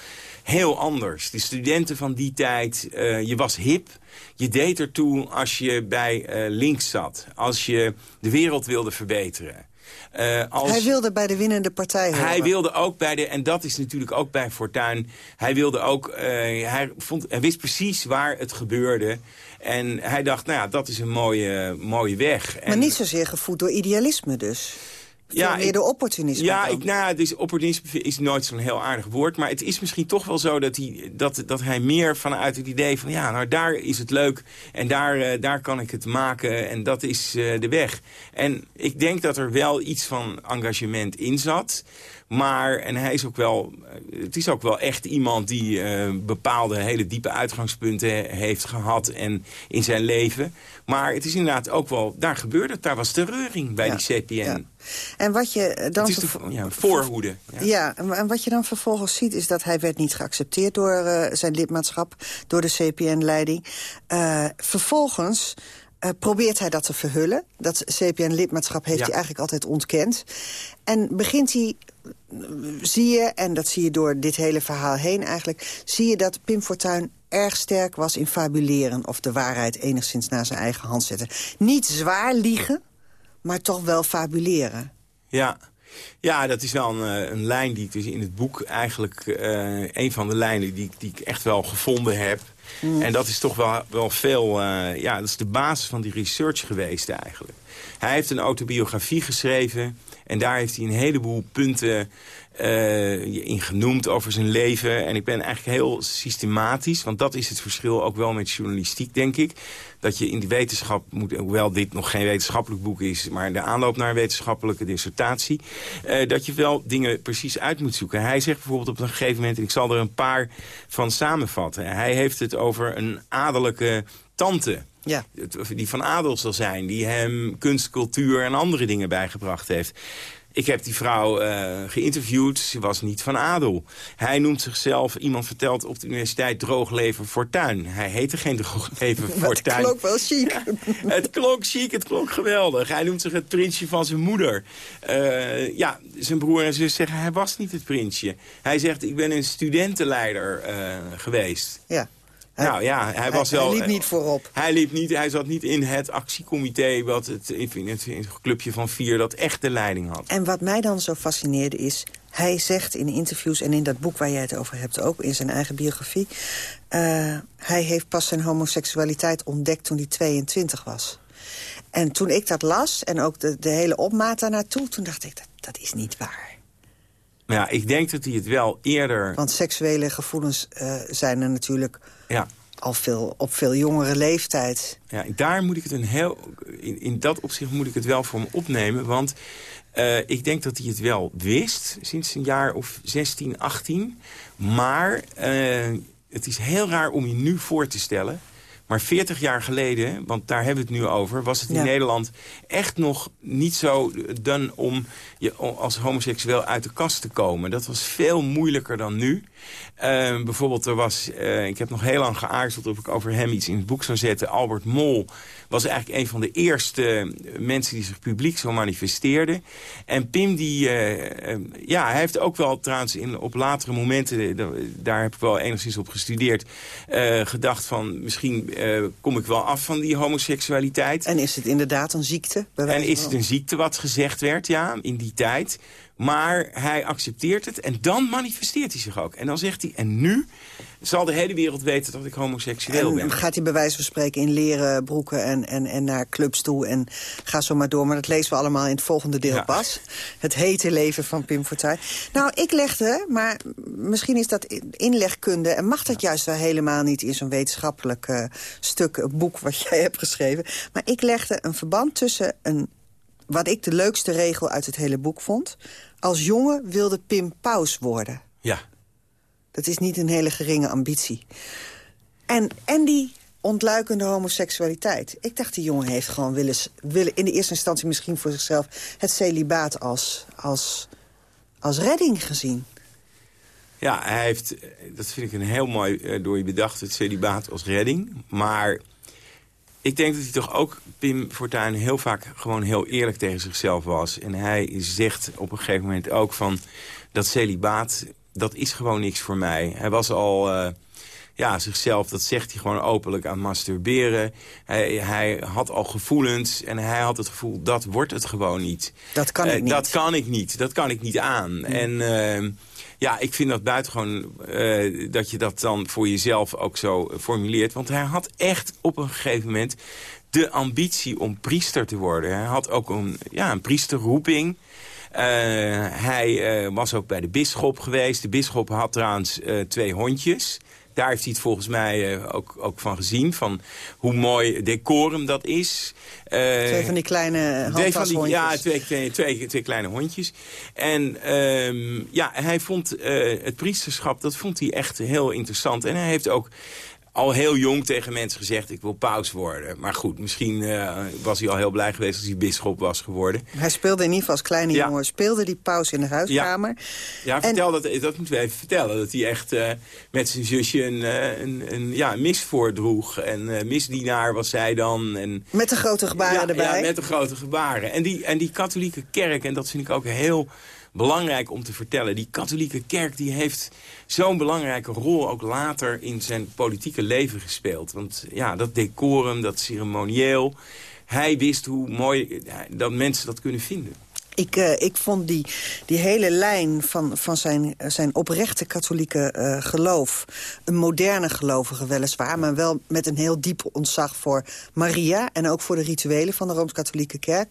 heel anders. De studenten van die tijd, uh, je was hip... Je deed ertoe als je bij uh, links zat. Als je de wereld wilde verbeteren. Uh, als, hij wilde bij de winnende partij horen. Hij wilde ook bij de, en dat is natuurlijk ook bij Fortuyn... hij wilde ook, uh, hij, vond, hij wist precies waar het gebeurde... En hij dacht, nou ja, dat is een mooie, mooie weg. Maar en, niet zozeer gevoed door idealisme dus? Ja, meer door opportunisme Ja, dan. ik, nou, dus opportunisme is nooit zo'n heel aardig woord. Maar het is misschien toch wel zo dat hij, dat, dat hij meer vanuit het idee van... ja, nou daar is het leuk en daar, uh, daar kan ik het maken en dat is uh, de weg. En ik denk dat er wel iets van engagement in zat... Maar, en hij is ook wel, het is ook wel echt iemand die uh, bepaalde hele diepe uitgangspunten heeft gehad en in zijn leven. Maar het is inderdaad ook wel, daar gebeurde het, daar was de reuring bij ja, die CPN. Ja. En wat je dan... Het is de ja, voorhoede. Ja. en wat je dan vervolgens ziet is dat hij werd niet geaccepteerd door uh, zijn lidmaatschap, door de CPN-leiding. Uh, vervolgens eh, probeert hij dat te verhullen. Dat CPN-lidmaatschap heeft Ja. hij eigenlijk altijd ontkend. En begint hij, zie je, en dat zie je door dit hele verhaal heen eigenlijk... zie je dat Pim Fortuyn erg sterk was in fabuleren... of de waarheid enigszins naar zijn eigen hand zetten. Niet zwaar liegen, maar toch wel fabuleren. Ja. Ja, dat is wel een, eh, een lijn die ik dus in het boek eigenlijk... eh, een van de lijnen die, die ik echt wel gevonden heb. En dat is toch wel, wel veel... eh, ja, dat is de basis van die research geweest eigenlijk. Hij heeft een autobiografie geschreven... en daar heeft hij een heleboel punten eh, in genoemd over zijn leven. En ik ben eigenlijk heel systematisch... want dat is het verschil ook wel met journalistiek, denk ik... dat je in de wetenschap moet... hoewel dit nog geen wetenschappelijk boek is... maar de aanloop naar een wetenschappelijke dissertatie... eh, dat je wel dingen precies uit moet zoeken. Hij zegt bijvoorbeeld op een gegeven moment... en ik zal er een paar van samenvatten. Hij heeft het over een adellijke tante... Ja. Die van adel zal zijn, die hem kunst, cultuur en andere dingen bijgebracht heeft. Ik heb die vrouw eh, geïnterviewd, ze was niet van adel. Hij noemt zichzelf, iemand vertelt op de universiteit, drooglever Fortuin. Hij heette geen drooglever [LAUGHS] Maar het Fortuin. klonk wel chic. Het klonk chic, het klonk geweldig. Hij noemt zich het prinsje van zijn moeder. Eh, ja, zijn broer en zus zeggen, hij was niet het prinsje. Hij zegt, ik ben een studentenleider eh, geweest. Ja. Nou ja, hij, Hij- was hij wel... liep niet voorop. Hij, liep niet, hij zat niet in het actiecomité, wat het, in het, in het clubje van vier, dat echt de leiding had. En wat mij dan zo fascineerde is... hij zegt in interviews en in dat boek waar jij het over hebt... ook in zijn eigen biografie... eh, hij heeft pas zijn homoseksualiteit ontdekt toen hij 22 was. En toen ik dat las en ook de, de hele opmaat daarnaartoe... toen dacht ik, dat, dat is niet waar. Maar ja, ik denk dat hij het wel eerder... Want seksuele gevoelens eh, zijn er natuurlijk Ja, al veel, op veel jongere leeftijd. Ja, daar moet ik het een heel. In, in dat opzicht moet ik het wel voor hem opnemen. Want eh, ik denk dat hij het wel wist sinds een jaar of 16, 18. Maar eh, het is heel raar om je nu voor te stellen. Maar 40 jaar geleden, want daar hebben we het nu over... was het in Ja. Nederland echt nog niet zo dan om je als homoseksueel uit de kast te komen. Dat was veel moeilijker dan nu. Eh, bijvoorbeeld, er was, eh, ik heb nog heel lang geaarzeld of ik over hem iets in het boek zou zetten. Albert Mol was eigenlijk een van de eerste mensen die zich publiek zo manifesteerde. En Pim, die, eh, eh, ja, hij heeft ook wel trouwens in, op latere momenten, eh, da- daar heb ik wel enigszins op gestudeerd, eh, gedacht van misschien eh, kom ik wel af van die homoseksualiteit. En is het inderdaad een ziekte? En is het een ziekte wat gezegd werd, ja, in die tijd. Maar hij accepteert het en dan manifesteert hij zich ook. En dan zegt hij, en nu zal de hele wereld weten dat ik homoseksueel En ben. gaat hij bij wijze van spreken in leren broeken en, en, en naar clubs toe en ga zo maar door. Maar dat lezen we allemaal in het volgende deel Ja. pas. Het hete leven van Pim Fortuyn. Nou, ik legde, maar misschien is dat inlegkunde... en mag dat juist wel helemaal niet in zo'n wetenschappelijk stuk, een boek wat [LAUGHS] jij hebt geschreven. Maar ik legde een verband tussen een, wat ik de leukste regel uit het hele boek vond. Als jongen wilde Pim paus worden. Ja, Dat is niet een hele geringe ambitie. En, en die ontluikende homoseksualiteit. Ik dacht, die jongen heeft gewoon willen, willen... in de eerste instantie misschien voor zichzelf... het celibaat als, als, als redding gezien. Ja, hij heeft, eh, dat vind ik een heel mooi eh, door je bedacht, het celibaat als redding. Maar ik denk dat hij toch ook, Pim Fortuyn, heel vaak gewoon heel eerlijk tegen zichzelf was. En hij zegt op een gegeven moment ook van, dat celibaat, dat is gewoon niks voor mij. Hij was al... eh, ja, zichzelf, dat zegt hij gewoon openlijk aan masturberen. Hij, hij had al gevoelens en hij had het gevoel, dat wordt het gewoon niet. Dat kan Eh, ik niet. Dat kan ik niet, dat kan ik niet aan. En ehm, ja, ik vind dat buitengewoon eh, dat je dat dan voor jezelf ook zo formuleert. Want hij had echt op een gegeven moment de ambitie om priester te worden. Hij had ook een, ja, een priesterroeping. Eh, hij eh, was ook bij de bisschop geweest. De bisschop had trouwens twee hondjes. Daar heeft hij het volgens mij eh, ook, ook van gezien. Van hoe mooi decorum dat is. Eh, Twee van die kleine Twee van die, handtashondjes. ja, twee, twee, twee, twee kleine hondjes. En ehm, ja, hij vond eh, het priesterschap, dat vond hij echt heel interessant. En hij heeft ook al heel jong tegen mensen gezegd... ik wil paus worden. Maar goed, misschien uh, was hij al heel blij geweest als hij bisschop was geworden. Hij speelde in ieder geval als kleine Ja. jongen... speelde die paus in de huiskamer. Ja, vertel dat, dat moeten we even vertellen. Dat hij echt eh, met zijn zusje een, eh, een, een, ja, een mis voordroeg. En eh, misdienaar was zij dan. En, Met de grote gebaren ja, erbij. Ja, met de grote gebaren. En die, en die katholieke kerk, en dat vind ik ook heel belangrijk om te vertellen. Die katholieke kerk die heeft zo'n belangrijke rol ook later in zijn politieke leven gespeeld. Want ja, dat decorum, dat ceremonieel. Hij wist hoe mooi dat mensen dat kunnen vinden. Ik, eh, ik vond die, die hele lijn van, van zijn, zijn oprechte katholieke eh, geloof... een moderne gelovige weliswaar... maar wel met een heel diep ontzag voor Maria... en ook voor de rituelen van de Rooms-Katholieke Kerk.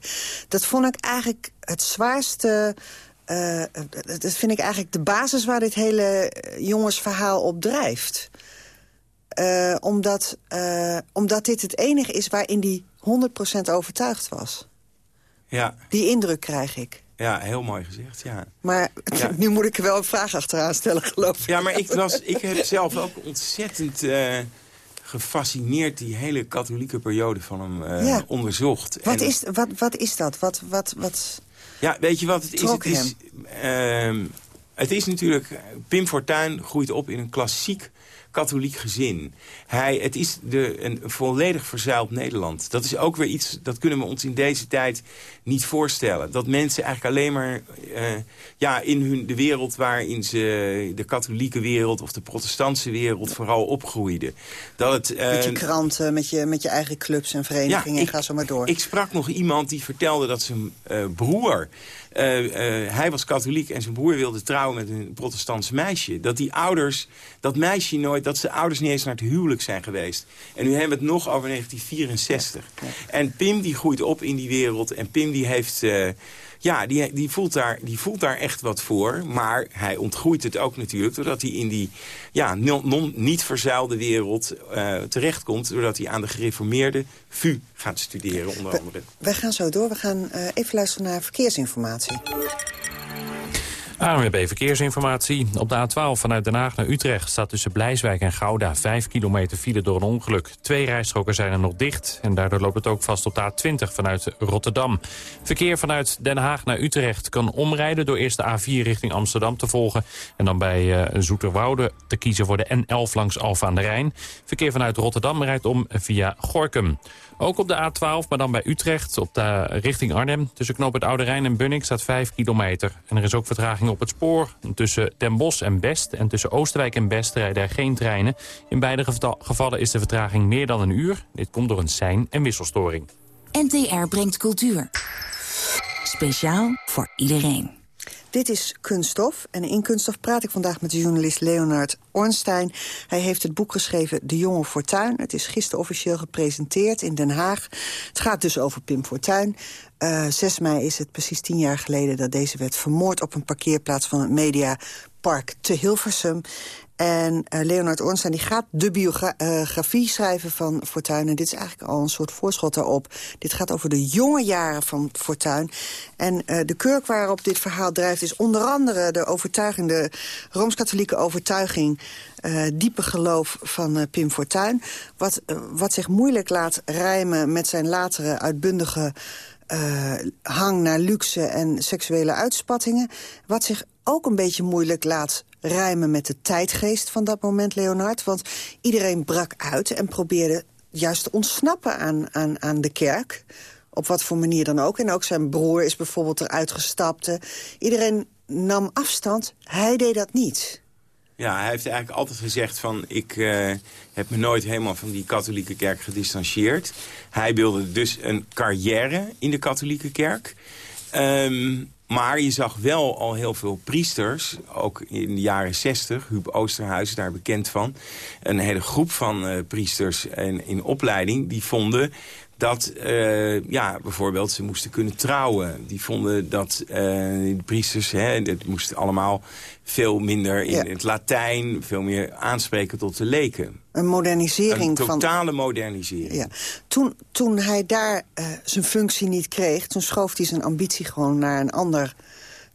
Dat vond ik eigenlijk het zwaarste... eh, dat vind ik eigenlijk de basis waar dit hele eh, jongensverhaal op drijft. Omdat, omdat dit het enige is waarin die 100% overtuigd was. Ja, Die indruk krijg ik. ja heel mooi gezegd, ja. Maar Ja. [LAUGHS] nu moet ik er wel een vraag achteraan stellen, geloof ik. Ja, maar ik, was, ik heb zelf ook ontzettend gefascineerd... die hele katholieke periode van hem Ja. onderzocht. Wat En- is, wat, wat is dat? Wat, wat, wat... Ja, weet je wat het is? Het is, ehm, het is natuurlijk... Pim Fortuyn groeit op in een klassiek katholiek gezin. Hij, het is de, een volledig verzuild Nederland. Dat is ook weer iets, dat kunnen we ons in deze tijd niet voorstellen. Dat mensen eigenlijk alleen maar eh, ja, in hun, de wereld waarin ze... de katholieke wereld of de protestantse wereld vooral opgroeiden. Dat het, met je eh, kranten, met je, met je eigen clubs en verenigingen. en ga zo maar door. ik sprak nog iemand die vertelde dat zijn eh, broer... eh, eh, hij was katholiek en zijn broer wilde trouwen met een protestants meisje. Dat die ouders, dat meisje nooit... dat zijn ouders niet eens naar het huwelijk zijn geweest. En nu hebben we het nog over 1964. En Pim die groeit op in die wereld. En Pim die heeft... eh, ja, die, die, voelt daar, die voelt daar echt wat voor. Maar hij ontgroeit het ook natuurlijk... doordat hij in die ja, non, niet verzuilde wereld eh, terechtkomt... doordat hij aan de gereformeerde VU gaat studeren, onder andere. Wij gaan zo door. We gaan eh, even luisteren naar verkeersinformatie. ANWB Verkeersinformatie. Op de A12 vanuit Den Haag naar Utrecht staat tussen Blijswijk en Gouda 5 kilometer file door een ongeluk. Twee rijstroken zijn er nog dicht en daardoor loopt het ook vast op de A20 vanuit Rotterdam. Verkeer vanuit Den Haag naar Utrecht kan omrijden door eerst de A4 richting Amsterdam te volgen en dan bij eh, Zoeterwoude te kiezen voor de N11 langs Alfa aan de Rijn. Verkeer vanuit Rotterdam rijdt om via Gorkum. Ook op de A12, maar dan bij Utrecht, op de richting Arnhem. Tussen Knoop het Oude Rijn en Bunnik staat 5 kilometer. En er is ook vertraging op het spoor. Tussen Den Bosch en Best en tussen Oosterwijk en Best rijden er geen treinen. In beide geva- gevallen is de vertraging meer dan een uur. Dit komt door een sein- en wisselstoring. NTR brengt cultuur. Speciaal voor iedereen. Dit is Kunststof. En in Kunststof praat ik vandaag met de journalist Leonard Ornstein. Hij heeft het boek geschreven De Jonge Fortuin. Het is gisteren officieel gepresenteerd in Den Haag. Het gaat dus over Pim Fortuyn. Eh 6 mei is het precies tien jaar geleden dat deze werd vermoord... op een parkeerplaats van het Mediapark te Hilversum. En eh, Leonard Ornstein die gaat de biografie schrijven van Fortuyn. En dit is eigenlijk al een soort voorschot daarop. Dit gaat over de jonge jaren van Fortuyn. En eh, de kurk waarop dit verhaal drijft is onder andere de overtuiging... de Rooms-Katholieke overtuiging, eh, diepe geloof van eh, Pim Fortuyn. Wat, eh, wat zich moeilijk laat rijmen met zijn latere uitbundige eh, hang naar luxe en seksuele uitspattingen. Wat zich ook een beetje moeilijk laat rijmen met de tijdgeest van dat moment, Leonard. Want iedereen brak uit en probeerde juist te ontsnappen aan, aan, aan de kerk. Op wat voor manier dan ook. En ook zijn broer is bijvoorbeeld eruit gestapt. Iedereen nam afstand. Hij deed dat niet. Ja, hij heeft eigenlijk altijd gezegd van... ik eh, heb me nooit helemaal van die katholieke kerk gedistanceerd. Hij wilde dus een carrière in de katholieke kerk. Ehm, maar je zag wel al heel veel priesters, ook in de jaren 60... Huub Oosterhuis is daar bekend van. Een hele groep van eh, priesters in, in opleiding... die vonden dat eh, ja, bijvoorbeeld ze moesten kunnen trouwen. Die vonden dat eh, de priesters, hè, het moest allemaal veel minder in Ja. het Latijn... veel meer aanspreken tot de leken. Een modernisering Een van... totale modernisering. Ja. Toen, toen hij daar eh, zijn functie niet kreeg... toen schoof hij zijn ambitie gewoon naar een ander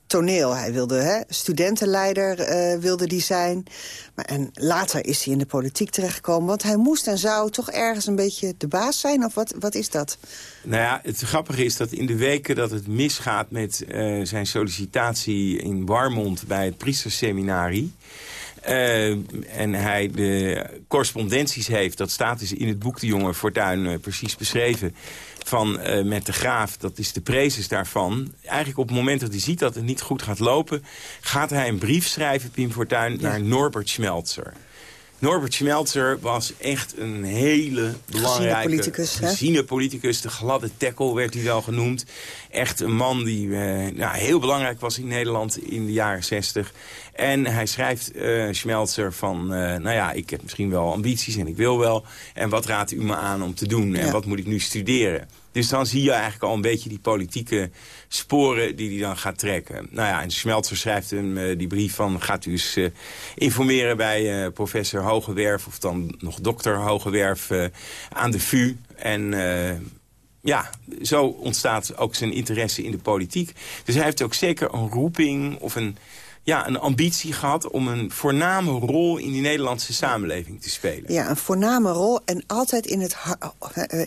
toneel. Hij wilde hè, studentenleider uh, wilde die zijn. Maar, en later is hij in de politiek terechtgekomen. Want hij moest en zou toch ergens een beetje de baas zijn? Of wat, wat is dat? Nou ja, het grappige is dat in de weken dat het misgaat met uh, zijn sollicitatie in Warmond bij het priesterseminarie... Uh, en hij de correspondenties heeft, dat staat dus in het boek De Jonge Fortuin precies beschreven van uh, met de graaf, dat is de prezes daarvan. Eigenlijk op het moment dat hij ziet dat het niet goed gaat lopen... gaat hij een brief schrijven, Pim Fortuyn, ja. naar Norbert Schmelzer. Norbert Schmelzer was echt een hele belangrijke... politicus, geziene politicus. De gladde tackle werd hij wel genoemd. Echt een man die uh, nou, heel belangrijk was in Nederland in de jaren zestig. En hij schrijft uh, Schmelzer van... Uh, nou ja, ik heb misschien wel ambities en ik wil wel. En wat raadt u me aan om te doen? En ja. wat moet ik nu studeren? Dus dan zie je eigenlijk al een beetje die politieke sporen die hij dan gaat trekken. Nou ja, en Schmelzer schrijft hem uh, die brief van... gaat u eens uh, informeren bij uh, professor Hogewerf... of dan nog dokter Hogewerf aan de VU. En ja, zo ontstaat ook zijn interesse in de politiek. Dus hij heeft ook zeker een roeping of een ja, een ambitie gehad om een voorname rol in die Nederlandse samenleving te spelen. Ja, een voorname rol en altijd in het,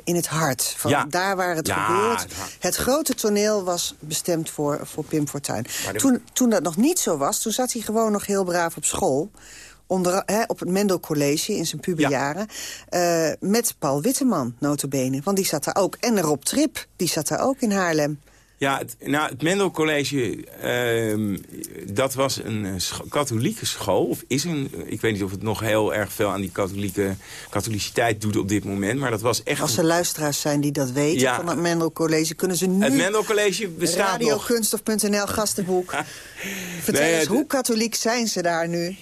in het hart. Van ja. Daar waar het ja, gebeurt. Het, het, grote toneel was bestemd voor, voor Pim Fortuyn. De... Toen, toen dat nog niet zo was, toen zat hij gewoon nog heel braaf op school onder, hè, op het Mendel College in zijn puberjaren... Ja. Uh, met Paul Witteman, notabene. Want die zat daar ook. En Rob Trip, die zat daar ook in Haarlem. Ja, het, nou, het Mendel College, uh, dat was een katholieke school. Of is een, ik weet niet of het nog heel erg veel aan die katholieke katholiciteit doet op dit moment. Maar dat was echt... Als er luisteraars zijn die dat weten ja, van het Mendel College, kunnen ze nu... Het Mendel College bestaat Radiokunstof.nl gastenboek. Vertel [LAUGHS] nee, eens, hoe katholiek zijn ze daar nu?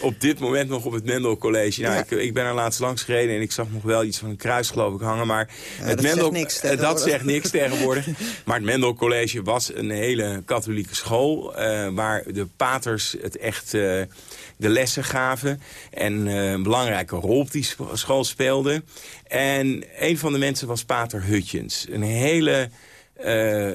op dit moment nog op het Mendel College. Nou, ja. ik, ik, ben er laatst langs gereden en ik zag nog wel iets van een kruis geloof ik hangen. Maar ja, het dat, Mendel, zegt niks dat zegt niks tegenwoordig. [LAUGHS] Maar het Mendel College was een hele katholieke school... Uh, waar de paters het echt uh, de lessen gaven... en uh, een belangrijke rol op die school speelden. En een van de mensen was pater Hutjens. Een hele...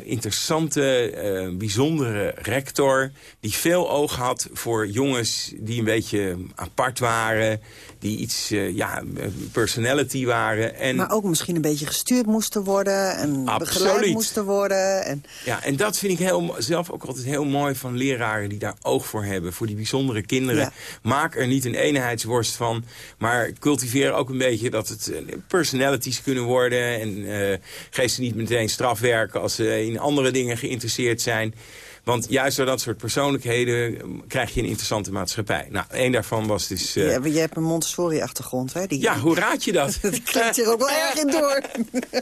Interessante, bijzondere rector... die veel oog had voor jongens die een beetje apart waren... die iets, uh, ja, personality waren. En maar ook misschien een beetje gestuurd moesten worden... en Absoluut. begeleid moesten worden. En... Ja, en dat vind ik heel, zelf ook altijd heel mooi van leraren... die daar oog voor hebben, voor die bijzondere kinderen. Ja. Maak er niet een eenheidsworst van... maar cultiveer ook een beetje dat het personalities kunnen worden... en geef ze niet meteen strafwerk als ze in andere dingen geïnteresseerd zijn. Want juist door dat soort persoonlijkheden krijg je een interessante maatschappij. Nou, één daarvan was dus... Uh... Ja, je hebt een Montessori-achtergrond, hè? Die... Ja, hoe raad je dat? [LAUGHS] dat klinkt hier ook wel erg in door.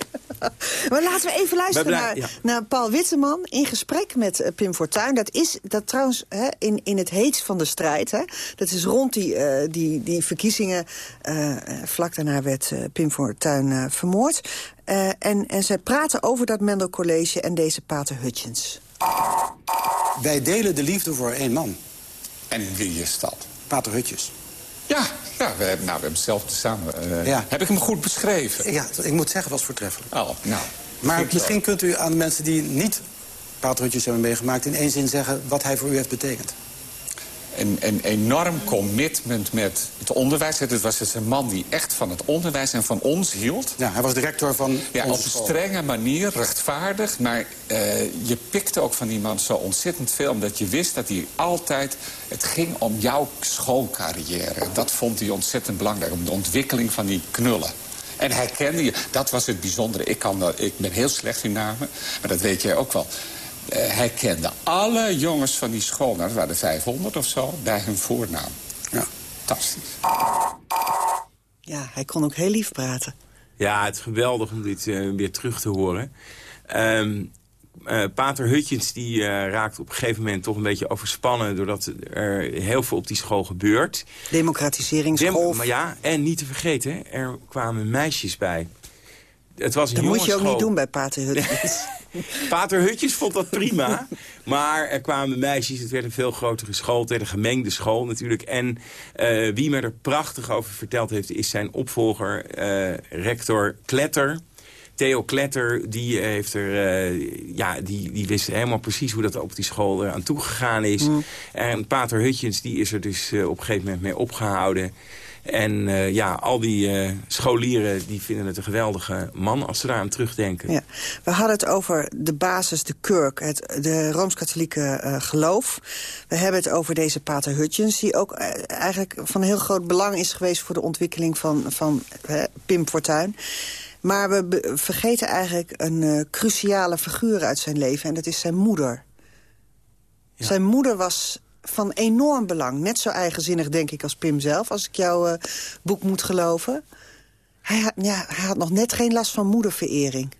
[LAUGHS] maar laten we even luisteren naar, ja. naar, Paul Witteman in gesprek met uh, Pim Fortuyn. Dat is dat trouwens hè, in, in het heetst van de strijd. Hè? Dat is rond die, uh, die, die verkiezingen. vlak daarna werd Pim Fortuyn vermoord. en, en zij praten over dat Mendel College en deze pater Hutchins. Wij delen de liefde voor één man. En in wie is dat? Pater Hutjes. Ja, ja we, hebben, nou, we hebben zelf samen... Uh, ja. Heb ik hem goed beschreven? Ja, ik moet zeggen, was voortreffelijk. Oh, nou. Maar misschien wel. kunt u aan de mensen die niet Pater Hutjes hebben meegemaakt... in één zin zeggen wat hij voor u heeft betekend. Een, een, enorm commitment met het onderwijs. Het was dus een man die echt van het onderwijs en van ons hield. Ja, hij was directeur van Ja, op een strenge manier, rechtvaardig. Maar uh, je pikte ook van iemand zo ontzettend veel... omdat je wist dat hij altijd... Het ging om jouw schoolcarrière. Dat vond hij ontzettend belangrijk. Om de ontwikkeling van die knullen. En hij kende je. Dat was het bijzondere. Ik, kan, ik ben heel slecht in namen, maar dat weet jij ook wel. Uh, hij kende alle jongens van die school, nou, dat waren 500 of zo, bij hun voornaam. Ja. Fantastisch. Ja, hij kon ook heel lief praten. Ja, het is geweldig om dit uh, weer terug te horen. Um, uh, Pater Hutjens die uh, raakt op een gegeven moment toch een beetje overspannen... doordat er heel veel op die school gebeurt. Democratiseringsgolf. Dem maar ja, en niet te vergeten, er kwamen meisjes bij. Het was een dat moet je ook niet doen bij Pater Hutjens. [LAUGHS] [LAUGHS] Pater Hutjes vond dat prima. maar er kwamen meisjes, het werd een veel grotere school. Het werd een gemengde school natuurlijk. En uh, wie me er prachtig over verteld heeft... is zijn opvolger, uh, rector Kletter Theo Kletter, die, heeft er, ja, die, die wist helemaal precies hoe dat op die school aan toegegaan is. Mm. En Pater Hutjens die is er dus op een gegeven moment mee opgehouden. En uh, ja, al die uh, scholieren die vinden het een geweldige man als ze daar aan terugdenken. Ja. We hadden het over de basis, de kurk, het de Rooms-Katholieke uh, geloof. We hebben het over deze pater Hutjens... die ook eigenlijk van heel groot belang is geweest... voor de ontwikkeling van, van Pim Fortuyn. Maar we vergeten eigenlijk een cruciale figuur uit zijn leven... en dat is zijn moeder. Ja. Zijn moeder was van enorm belang. Net zo eigenzinnig, denk ik, als Pim zelf, als ik jouw uh, boek moet geloven. Hij had, ja, hij had nog net geen last van moederverering.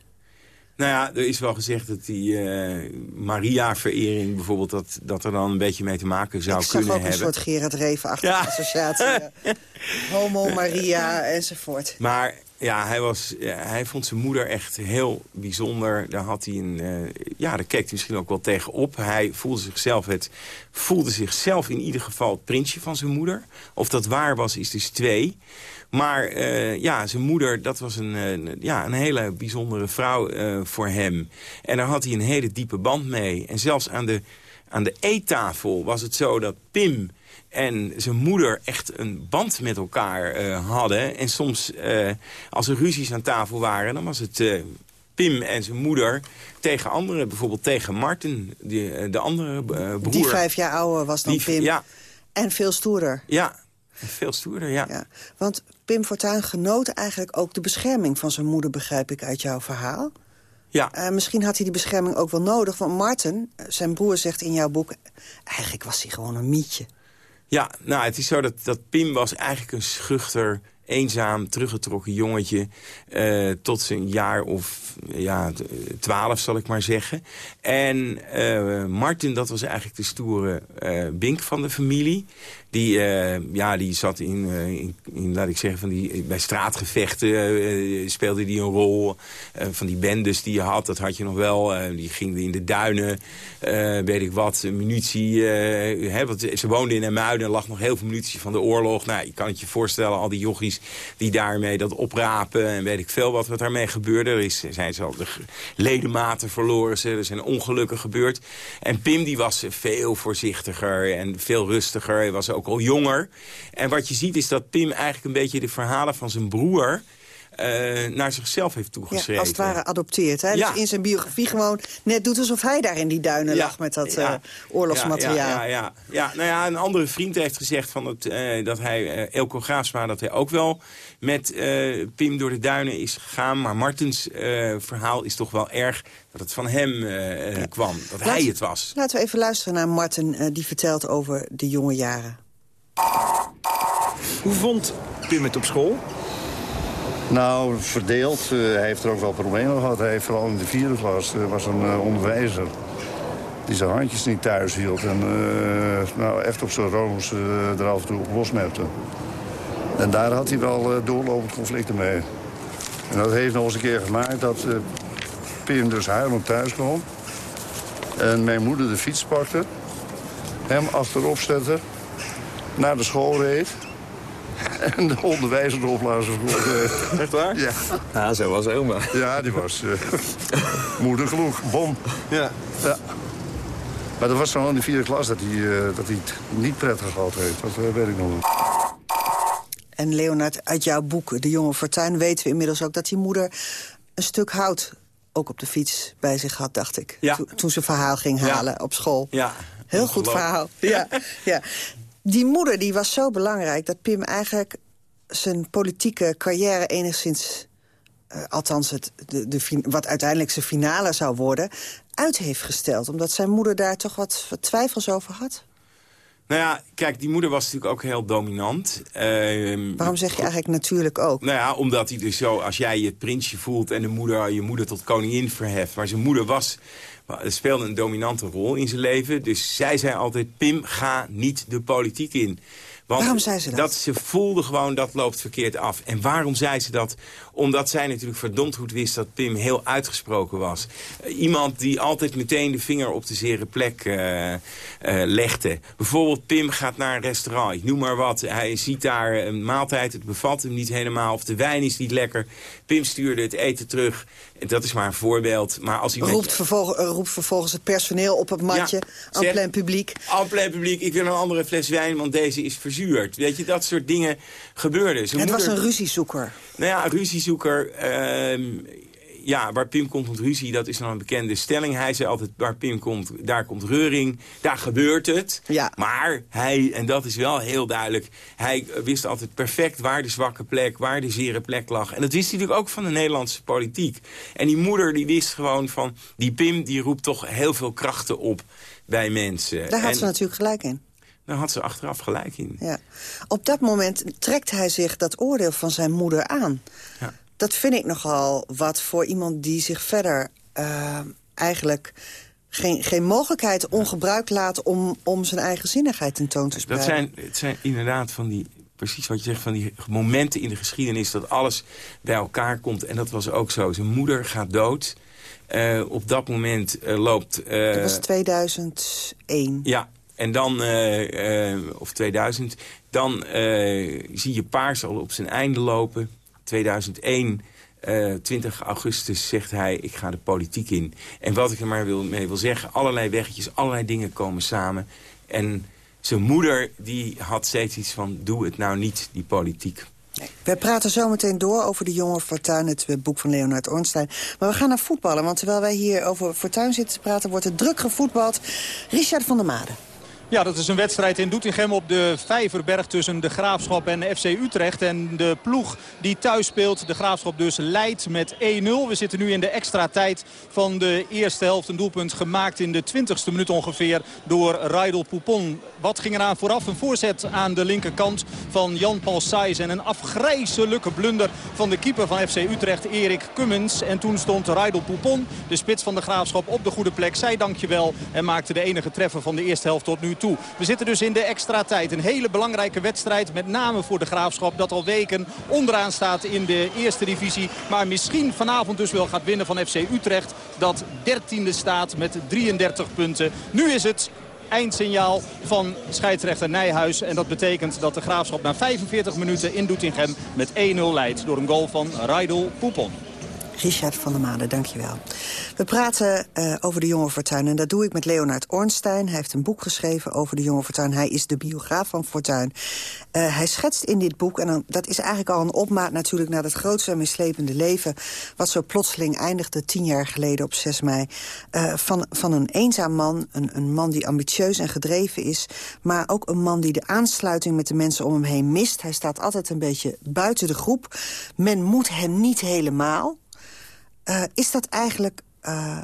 Nou ja, er is wel gezegd dat die uh, Maria-verering bijvoorbeeld... Dat, dat er dan een beetje mee te maken zou kunnen hebben. Ik zag ook een soort Gerard Reven-achtige ja. associatie. [LAUGHS] Homo, Maria enzovoort. Maar ja, hij, was, hij vond zijn moeder echt heel bijzonder. Daar, had hij een, uh, ja, daar keek hij misschien ook wel tegenop. Hij voelde zichzelf, het, voelde zichzelf in ieder geval het prinsje van zijn moeder. Of dat waar was, is dus twee. Maar uh, ja, zijn moeder, dat was een, uh, ja, een hele bijzondere vrouw uh, voor hem. En daar had hij een hele diepe band mee. En zelfs aan de, aan de eettafel was het zo dat Pim en zijn moeder echt een band met elkaar uh, hadden. En soms, als er ruzies aan tafel waren, dan was het Pim en zijn moeder tegen anderen. Bijvoorbeeld tegen Martin, die, de andere broer. Die vijf jaar ouder was dan Pim. Ja. En veel stoerder. Ja, veel stoerder, ja. ja. Want Pim Fortuyn genoot eigenlijk ook de bescherming van zijn moeder, begrijp ik uit jouw verhaal. Ja. Uh, misschien had hij die bescherming ook wel nodig. Want Martin, zijn broer, zegt in jouw boek... eigenlijk was hij gewoon een mietje. Ja, nou, het is zo dat, dat Pim was eigenlijk een schuchter eenzaam, teruggetrokken jongetje... Uh, tot zijn jaar of ja, twaalf, zal ik maar zeggen. En uh, Martin, dat was eigenlijk de stoere uh, bink van de familie. Die, uh, ja, die zat in, in, laat ik zeggen, van die, bij straatgevechten speelde die een rol. van die bendes die je had, dat had je nog wel. die gingen in de duinen, weet ik wat, munitie. hè, want ze woonden in Muiden, er lag nog heel veel munitie van de oorlog. Nou, je kan het je voorstellen, al die jochies die daarmee dat oprapen en weet ik veel wat, wat daarmee gebeurde. Er is, zijn ze al de ledematen verloren, er zijn ongelukken gebeurd. En Pim die was veel voorzichtiger en veel rustiger. Hij was ook al jonger. En wat je ziet is dat Pim eigenlijk een beetje de verhalen van zijn broer uh, naar zichzelf heeft toegeschreven. Ja, als het ware adopteerd. Hè? Dus in zijn biografie gewoon net doet alsof hij daar in die duinen lag met dat uh, oorlogsmateriaal. Ja, ja, ja, nou ja, een andere vriend heeft gezegd van het, uh, dat hij, Elko Graafsma, dat hij ook wel met Pim door de duinen is gegaan. Maar Martens verhaal is toch wel erg dat het van hem kwam, dat hij het was. Laten we even luisteren naar Martin, die vertelt over de jonge jaren. Hoe vond Pim het op school? Nou, verdeeld. Uh, hij heeft er ook wel problemen gehad. Hij vooral in de vierde klas uh, was een uh, onderwijzer die zijn handjes niet thuis hield. En nou, echt op zijn rooms er af en toe op losmepte. En daar had hij wel doorlopend conflicten mee. En dat heeft nog eens een keer gemaakt dat Pim dus huilend thuis kwam. En mijn moeder de fiets pakte. Hem achterop zette. Naar de school reed. [LAUGHS] En de onderwijzer erop laten Echt waar? Ja. Ja, zo was oma. Ja, die was uh, moeder genoeg. Bom. Ja. ja. Maar dat was zo in de vierde klas dat hij, uh, dat hij het niet prettig gehad heeft. Dat uh, weet ik nog wel. En Leonard, uit jouw boek De Jonge Fortuin weten we inmiddels ook... dat die moeder een stuk hout ook op de fiets bij zich had, dacht ik. Ja. To toen ze verhaal ging halen ja. op school. Ja. Heel goed verhaal. Ja, ja die moeder die was zo belangrijk dat Pim eigenlijk zijn politieke carrière enigszins... Uh, althans het, de, de, wat uiteindelijk zijn finale zou worden... uit heeft gesteld. Omdat zijn moeder daar toch wat, wat twijfels over had. Nou ja, kijk, die moeder was natuurlijk ook heel dominant. Uh, Waarom zeg je eigenlijk natuurlijk ook? Nou ja, omdat hij dus zo, als jij je prinsje voelt... en de moeder, je moeder tot koningin verheft... maar zijn moeder was speelde een dominante rol in zijn leven. Dus zij zei altijd, Pim, ga niet de politiek in. Want waarom zei ze dat? dat? Ze voelde gewoon, dat loopt verkeerd af. En waarom zei ze dat? Omdat zij natuurlijk verdomd goed wist dat Pim heel uitgesproken was. Uh, iemand die altijd meteen de vinger op de zere plek uh, uh, legde. Bijvoorbeeld Pim gaat naar een restaurant, ik noem maar wat. Hij ziet daar een maaltijd, het bevat hem niet helemaal. Of de wijn is niet lekker. Pim stuurde het eten terug. Dat is maar een voorbeeld. Maar als iemand... Roept, vervolg, eh, roept vervolgens het personeel op het matje, Ja, en plein publiek. En plein publiek, ik wil een andere fles wijn, want deze is verzuurd. Weet je, dat soort dingen gebeurden. Zijn Het was een ruziezoeker. Nou ja, een ruziezoeker. ehm, ja, waar Pim komt, komt ruzie. Dat is dan een bekende stelling. Hij zei altijd, waar Pim komt, daar komt reuring. Daar gebeurt het. Ja. Maar hij, en dat is wel heel duidelijk... hij wist altijd perfect waar de zwakke plek, waar de zere plek lag. En dat wist hij natuurlijk ook van de Nederlandse politiek. En die moeder die wist gewoon van... die Pim die roept toch heel veel krachten op bij mensen. Daar had en ze natuurlijk gelijk in. daar had ze achteraf gelijk in. Ja. Op dat moment trekt hij zich dat oordeel van zijn moeder aan. Ja. Dat vind ik nogal wat voor iemand die zich verder eh, eigenlijk geen, geen mogelijkheid ongebruikt laat om, om zijn eigenzinnigheid tentoon te Dat spreiden. zijn, het zijn inderdaad van die, precies wat je zegt, van die momenten in de geschiedenis... dat alles bij elkaar komt. En dat was ook zo. Zijn moeder gaat dood. Eh, op dat moment eh, loopt... Dat was 2001. Ja, en dan, of 2000, dan zie je Paars al op zijn einde lopen. 2001, eh, 20 augustus, zegt hij, ik ga de politiek in. En wat ik er maar wil, mee wil zeggen, allerlei weggetjes, allerlei dingen komen samen. En zijn moeder, die had steeds iets van, doe het nou niet, die politiek. We praten zo meteen door over de jonge Fortuyn, het eh, boek van Leonard Ornstein. Maar we gaan naar voetballen, want terwijl wij hier over Fortuyn zitten te praten... wordt er druk gevoetbald. Richard van der Made. Ja, dat is een wedstrijd in Doetinchem op de Vijverberg tussen de Graafschap en FC Utrecht. En de ploeg die thuis speelt, de Graafschap dus, leidt met 1-0. We zitten nu in de extra tijd van de eerste helft. Een doelpunt gemaakt in de 20ste minuut ongeveer door Raidel Poupon. Wat ging eraan vooraf? Een voorzet aan de linkerkant van Jan-Paul Saiz. En een afgrijzelijke blunder van de keeper van FC Utrecht, Erik Cummins. En toen stond Raidel Poupon, de spits van de Graafschap, op de goede plek. Zij dankjewel en maakte de enige treffer van de eerste helft tot nu We zitten dus in de extra tijd. Een hele belangrijke wedstrijd, met name voor de Graafschap... dat al weken onderaan staat in de eerste divisie. Maar misschien vanavond dus wel gaat winnen van FC Utrecht. Dat dertiende staat met 33 punten. Nu is het eindsignaal van scheidsrechter Nijhuis. En dat betekent dat de Graafschap na 45 minuten in Doetinchem met 1-0 leidt. Door een goal van Raidel Poupon. Richard van der Made, dankjewel. We praten eh, over de jonge Fortuyn en dat doe ik met Leonard Ornstein. Hij heeft een boek geschreven over de jonge Fortuyn. Hij is de biograaf van Fortuyn. Eh, hij schetst in dit boek, en dat is eigenlijk al een opmaat natuurlijk... naar het grootste en mislepende leven... wat zo plotseling eindigde tien jaar geleden op 6 mei... eh, van, van een eenzaam man, een, een man die ambitieus en gedreven is... maar ook een man die de aansluiting met de mensen om hem heen mist. Hij staat altijd een beetje buiten de groep. Men moet hem niet helemaal... Uh, is dat eigenlijk uh,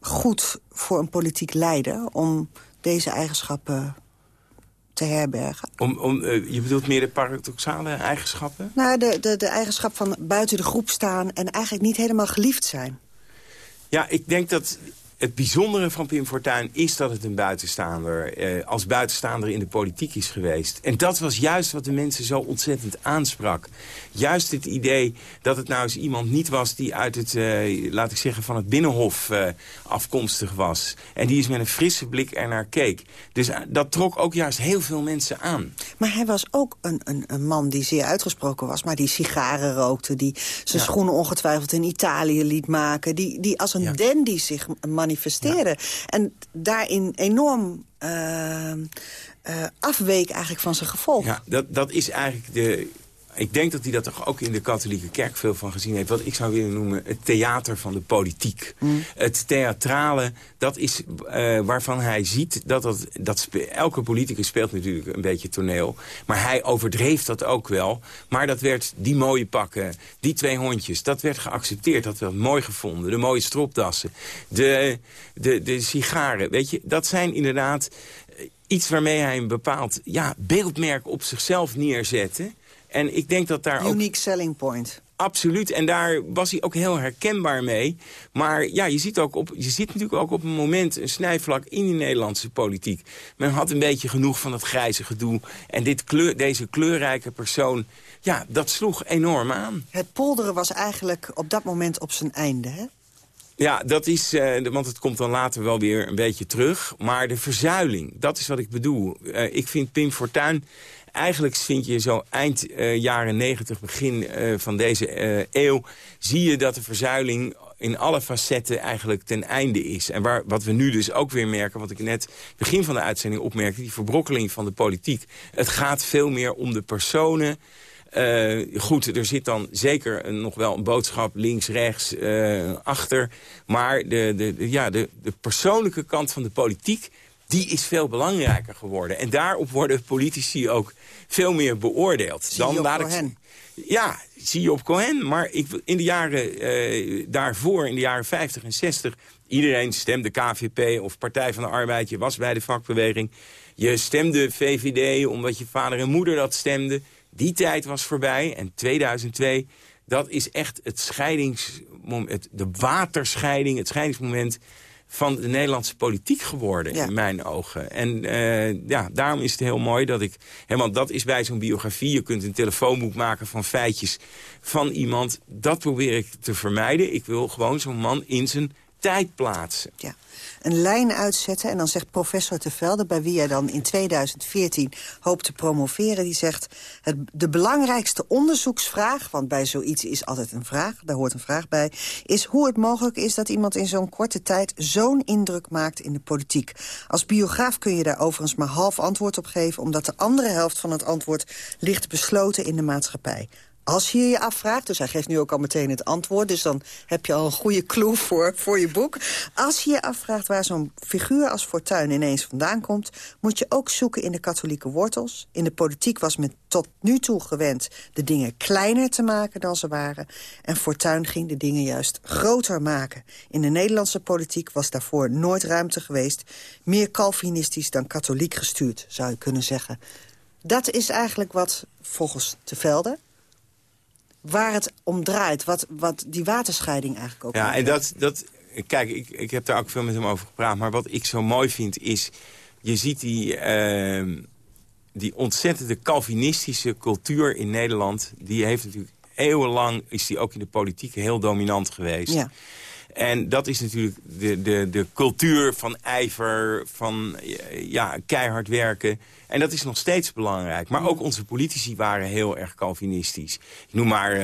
goed voor een politiek leider om deze eigenschappen te herbergen? Om, om, uh, je bedoelt meer de paradoxale eigenschappen? Nou, de, de, de eigenschap van buiten de groep staan en eigenlijk niet helemaal geliefd zijn. Ja, ik denk dat het bijzondere van Pim Fortuyn is dat het een buitenstaander... Eh, als buitenstaander in de politiek is geweest. En dat was juist wat de mensen zo ontzettend aansprak. Juist het idee dat het nou eens iemand niet was... die uit het, eh, laat ik zeggen, van het Binnenhof eh, afkomstig was. En die eens met een frisse blik ernaar keek. Dus eh, dat trok ook juist heel veel mensen aan. Maar hij was ook een, een, een man die zeer uitgesproken was... maar die sigaren rookte, die zijn ja. schoenen ongetwijfeld in Italië liet maken... die, die als een ja. dandy zich manifesteerde. Ja. En daarin enorm uh, uh, afweek eigenlijk van zijn gevolg. Ja, dat, dat is eigenlijk de... Ik denk dat hij dat toch ook in de katholieke kerk veel van gezien heeft. Wat ik zou willen noemen het theater van de politiek. Mm. Het theatrale, dat is uh, waarvan hij ziet dat, dat, dat elke politicus speelt natuurlijk een beetje toneel. Maar hij overdreef dat ook wel. Maar dat werd, die mooie pakken, die twee hondjes, dat werd geaccepteerd. Dat werd mooi gevonden. De mooie stropdassen, de, de, de sigaren. Weet je, dat zijn inderdaad iets waarmee hij een bepaald ja, beeldmerk op zichzelf neerzette. En ik denk dat daar Unique ook... selling point. Absoluut, en daar was hij ook heel herkenbaar mee. Maar ja, je ziet, ook op, je ziet natuurlijk ook op een moment een snijvlak in die Nederlandse politiek. Men had een beetje genoeg van het grijze gedoe. En dit kleur, deze kleurrijke persoon, ja, dat sloeg enorm aan. Het polderen was eigenlijk op dat moment op zijn einde, hè? Ja, dat is, uh, want het komt dan later wel weer een beetje terug. Maar de verzuiling, dat is wat ik bedoel. Uh, ik vind Pim Fortuyn eigenlijk vind je zo eind uh, jaren 90, begin uh, van deze uh, eeuw... zie je dat de verzuiling in alle facetten eigenlijk ten einde is. En waar, wat we nu dus ook weer merken, wat ik net begin van de uitzending opmerkte... die verbrokkeling van de politiek. Het gaat veel meer om de personen... Goed, er zit dan zeker een, nog wel een boodschap links, rechts, achter. Maar de, de, ja, de, de persoonlijke kant van de politiek die is veel belangrijker geworden. En daarop worden politici ook veel meer beoordeeld. Zie dan laat Cohen. ik Ja, zie je op Cohen. Maar ik, in de jaren uh, daarvoor, in de jaren 50 en 60... iedereen stemde KVP of Partij van de Arbeid. Je was bij de vakbeweging. Je stemde VVD omdat je vader en moeder dat stemden. Die tijd was voorbij. En 2002, dat is echt het scheidingsmoment, de waterscheiding, het scheidingsmoment van de Nederlandse politiek geworden, in mijn ogen. En uh, ja, daarom is het heel mooi dat ik... Hè, want dat is bij zo'n biografie. Je kunt een telefoonboek maken van feitjes van iemand. Dat probeer ik te vermijden. Ik wil gewoon zo'n man in zijn tijd plaatsen. Ja een lijn uitzetten. En dan zegt professor Tevelde, bij wie hij dan in 2014 hoopt te promoveren... die zegt, het, de belangrijkste onderzoeksvraag... want bij zoiets is altijd een vraag, daar hoort een vraag bij... is hoe het mogelijk is dat iemand in zo'n korte tijd... zo'n indruk maakt in de politiek. Als biograaf kun je daar overigens maar half antwoord op geven... omdat de andere helft van het antwoord ligt besloten in de maatschappij. Als je je afvraagt, dus hij geeft nu ook al meteen het antwoord... dus dan heb je al een goede clue voor, voor je boek. Als je je afvraagt waar zo'n figuur als Fortuyn ineens vandaan komt... moet je ook zoeken in de katholieke wortels. In de politiek was men tot nu toe gewend de dingen kleiner te maken dan ze waren. En Fortuyn ging de dingen juist groter maken. In de Nederlandse politiek was daarvoor nooit ruimte geweest. Meer Calvinistisch dan katholiek gestuurd, zou je kunnen zeggen. Dat is eigenlijk wat volgens Te Velde waar het om draait. Wat, wat die waterscheiding eigenlijk ook Ja, en dat, dat, kijk, ik, ik heb daar ook veel met hem over gepraat. Maar wat ik zo mooi vind is... je ziet die, uh, die ontzettende Calvinistische cultuur in Nederland... die heeft natuurlijk eeuwenlang... is die ook in de politiek heel dominant geweest. Ja. En dat is natuurlijk de, de, de cultuur van ijver, van ja, keihard werken. En dat is nog steeds belangrijk. Maar ook onze politici waren heel erg Calvinistisch. Ik noem maar uh,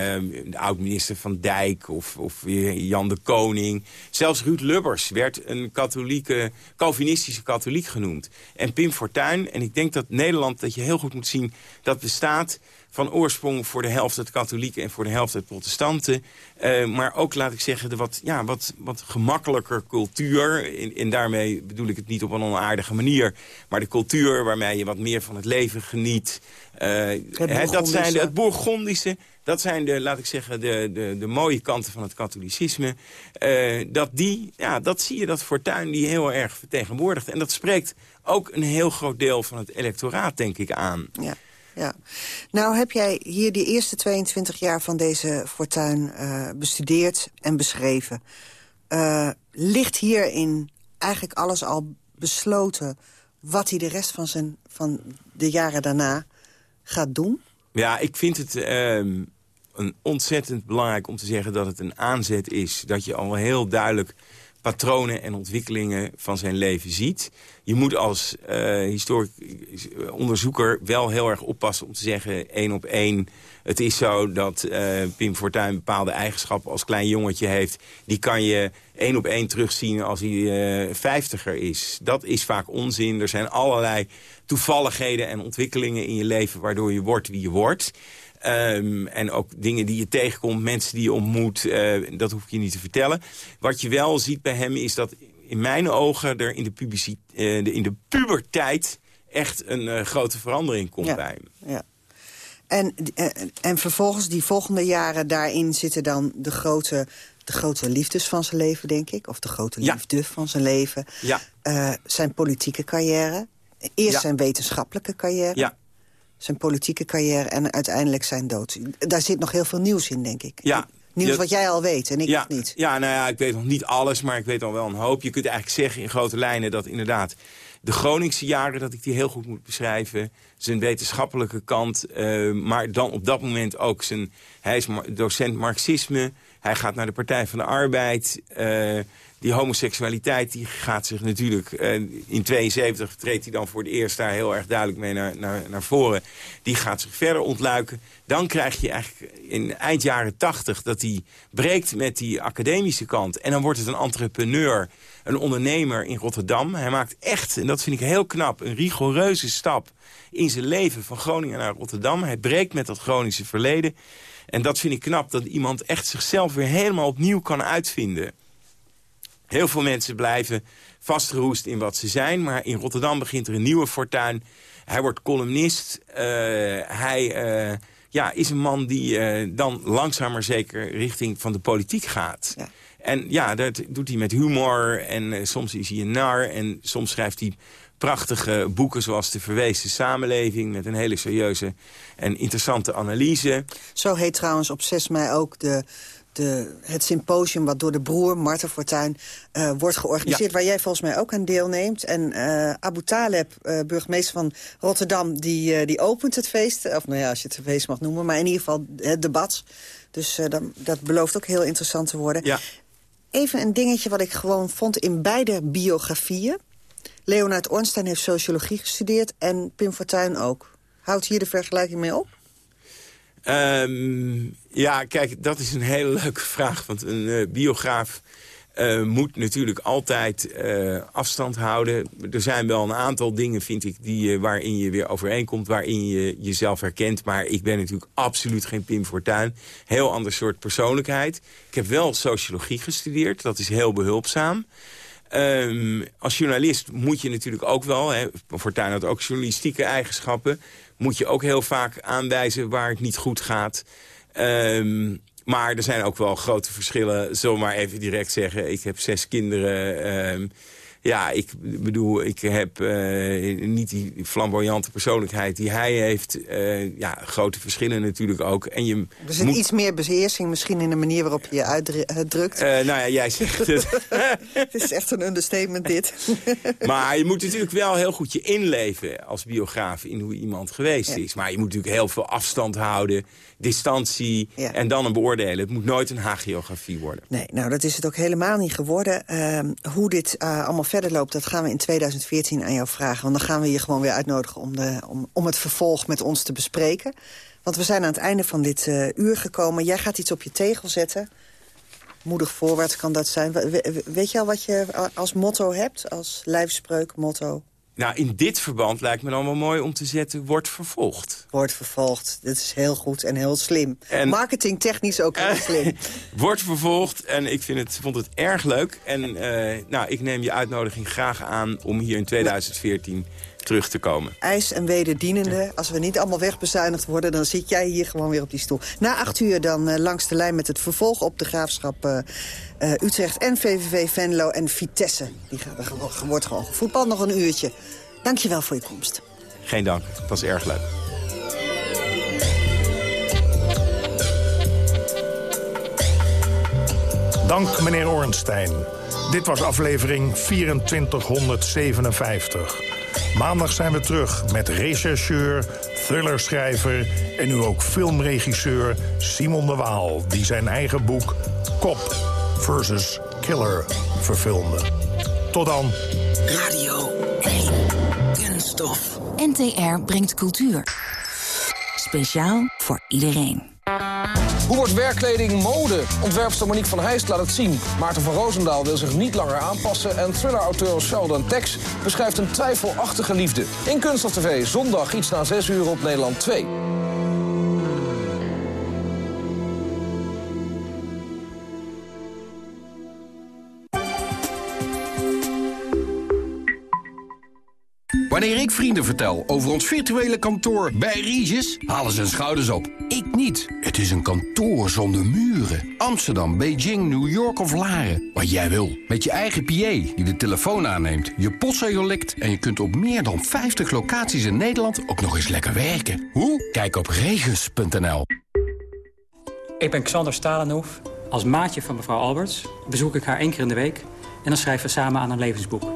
de oud-minister Van Dijk of, of Jan de Koning. Zelfs Ruud Lubbers werd een katholieke, Calvinistische katholiek genoemd. En Pim Fortuyn, en ik denk dat Nederland, dat je heel goed moet zien... dat bestaat van oorsprong voor de helft het katholieken en voor de helft het protestanten. Uh, maar ook, laat ik zeggen, de wat, ja, wat, wat gemakkelijker cultuur. En, daarmee bedoel ik het niet op een onaardige manier. Maar de cultuur waarmee je wat meer van het leven geniet. Uh, het, dat zijn de, het Bourgondische. Dat zijn de, laat ik zeggen, de, de, de mooie kanten van het katholicisme. Uh, dat die, ja, dat zie je dat Fortuyn die heel erg vertegenwoordigt. En dat spreekt ook een heel groot deel van het electoraat, denk ik, aan. Ja ja. Nou heb jij hier die eerste 22 jaar van deze fortuin uh, bestudeerd en beschreven. Uh, ligt hierin eigenlijk alles al besloten... wat hij de rest van, zijn, van de jaren daarna gaat doen? Ja, ik vind het uh, een ontzettend belangrijk om te zeggen dat het een aanzet is. Dat je al heel duidelijk patronen en ontwikkelingen van zijn leven ziet. Je moet als uh, historisch onderzoeker wel heel erg oppassen om te zeggen... één op één, het is zo dat uh, Pim Fortuyn bepaalde eigenschappen als klein jongetje heeft. Die kan je één op één terugzien als hij uh, vijftiger is. Dat is vaak onzin. Er zijn allerlei toevalligheden en ontwikkelingen in je leven... waardoor je wordt wie je wordt. Um, en ook dingen die je tegenkomt, mensen die je ontmoet, uh, dat hoef ik je niet te vertellen. Wat je wel ziet bij hem is dat in mijn ogen er in de, publiciteit, uh, in de puberteit echt een uh, grote verandering komt ja. bij hem. Ja. En, en, en vervolgens die volgende jaren daarin zitten dan de grote, de grote liefdes van zijn leven, denk ik. Of de grote Ja. liefde van zijn leven. Ja. Uh, zijn politieke carrière. Eerst Ja. zijn wetenschappelijke carrière. Ja. Zijn politieke carrière en uiteindelijk zijn dood. Daar zit nog heel veel nieuws in, denk ik. Ja. Nieuws Je- wat jij al weet en ik ja, nog niet. Ja, nou ja, ik weet nog niet alles, maar ik weet al wel een hoop. Je kunt eigenlijk zeggen in grote lijnen dat inderdaad... de Groningse jaren, dat ik die heel goed moet beschrijven... zijn wetenschappelijke kant, eh, maar dan op dat moment ook zijn... hij is docent marxisme Hij gaat naar de Partij van de Arbeid. Uh, die homoseksualiteit die gaat zich natuurlijk... Uh, in 72 treedt hij dan voor het eerst daar heel erg duidelijk mee naar, naar, naar voren. Die gaat zich verder ontluiken. Dan krijg je eigenlijk in eind jaren 80 dat hij breekt met die academische kant. En dan wordt het een entrepreneur, een ondernemer in Rotterdam. Hij maakt echt, en dat vind ik heel knap, een rigoureuze stap in zijn leven van Groningen naar Rotterdam. Hij breekt met dat chronische verleden. En dat vind ik knap, dat iemand echt zichzelf weer helemaal opnieuw kan uitvinden. Heel veel mensen blijven vastgeroest in wat ze zijn. Maar in Rotterdam begint er een nieuwe fortuin. Hij wordt columnist. Uh, hij uh, ja, is een man die uh, dan langzaam maar zeker richting van de politiek gaat. Ja. En ja, dat doet hij met humor. En soms is hij een nar. En soms schrijft hij prachtige boeken zoals De Verwezen Samenleving... met een hele serieuze en interessante analyse. Zo heet trouwens op 6 mei ook de, de, het symposium... wat door de broer, Marten Fortuyn, uh, wordt georganiseerd... waar jij volgens mij ook aan deelneemt. En uh, Abu Taleb, uh, burgemeester van Rotterdam, die, die opent het feest. Of nou ja, als je het feest mag noemen. Maar in ieder geval het debat. Dus dat, dat belooft ook heel interessant te worden. Ja. Even een dingetje wat ik gewoon vond in beide biografieën. Leonard Ornstein heeft sociologie gestudeerd en Pim Fortuyn ook. Houdt hier de vergelijking mee op? Um, ja, kijk, dat is een hele leuke [LAUGHS] vraag. Want een uh, biograaf uh, moet natuurlijk altijd uh, afstand houden. Er zijn wel een aantal dingen, vind ik, die, waarin je weer overeenkomt. Waarin je jezelf herkent. Maar ik ben natuurlijk absoluut geen Pim Fortuyn. Heel ander soort persoonlijkheid. Ik heb wel sociologie gestudeerd. Dat is heel behulpzaam. Um, als journalist moet je natuurlijk ook wel... Hè, Fortuyn had ook journalistieke eigenschappen... moet je ook heel vaak aanwijzen waar het niet goed gaat. Um, maar er zijn ook wel grote verschillen. Zullen maar even direct zeggen. Ik heb zes kinderen... Um, ja, ik bedoel, ik heb uh, niet die flamboyante persoonlijkheid die hij heeft. Uh, ja, grote verschillen natuurlijk ook. En je er zit moet... iets meer beheersing misschien in de manier waarop je je uitdrukt. Uh, nou ja, jij zegt het. [LAUGHS] het is echt een understatement dit. [LAUGHS] maar je moet natuurlijk wel heel goed je inleven als biograaf in hoe iemand geweest ja. is. Maar je moet natuurlijk heel veel afstand houden distantie ja. en dan een beoordelen. Het moet nooit een hagiografie worden. Nee, nou dat is het ook helemaal niet geworden. Uh, hoe dit allemaal verder loopt, dat gaan we in 2014 aan jou vragen. Want dan gaan we je gewoon weer uitnodigen om, de, om, om het vervolg met ons te bespreken. Want we zijn aan het einde van dit uh, uur gekomen. Jij gaat iets op je tegel zetten. Moedig voorwaarts kan dat zijn. We, weet je al wat je als motto hebt? Als lijfspreuk, motto? Nou, in dit verband lijkt me dan wel mooi om te zetten... wordt vervolgd. Wordt vervolgd. Dat is heel goed en heel slim. En, Marketingtechnisch ook heel [LAUGHS] slim. wordt vervolgd en ik vind het, vond het erg leuk. En uh, nou, ik neem je uitnodiging graag aan om hier in 2014 terug te komen. IJs en wederdienende. Als we niet allemaal wegbezuinigd worden... dan zit jij hier gewoon weer op die stoel. Na acht uur dan uh, langs de lijn met het vervolg op de graafschap... Uh, uh, Utrecht en VVV Venlo en Vitesse. Die gaat, wordt gewoon voetbal nog een uurtje. Dankjewel voor je komst. Geen dank. Het was erg leuk. Dank meneer Ornstein. Dit was aflevering 2457. Maandag zijn we terug met rechercheur, thrillerschrijver... en nu ook filmregisseur Simon de Waal... die zijn eigen boek Kop versus Killer verfilmde. Tot dan. Radio 1. Kunststof. NTR brengt cultuur. Speciaal voor iedereen. Hoe wordt werkkleding mode? Ontwerpster Monique van Heijst laat het zien. Maarten van Roosendaal wil zich niet langer aanpassen... en thriller-auteur Sheldon Tex beschrijft een twijfelachtige liefde. In Kunststof TV, zondag iets na 6 uur op Nederland 2. Wanneer ik vrienden vertel over ons virtuele kantoor bij Regis, halen ze hun schouders op. Ik niet. Het is een kantoor zonder muren. Amsterdam, Beijing, New York of Laren. Wat jij wil. Met je eigen PA die de telefoon aanneemt, je postzegel likt... en je kunt op meer dan 50 locaties in Nederland ook nog eens lekker werken. Hoe? Kijk op regis.nl. Ik ben Xander Stalenhoef. Als maatje van mevrouw Alberts bezoek ik haar één keer in de week... en dan schrijven we samen aan een levensboek.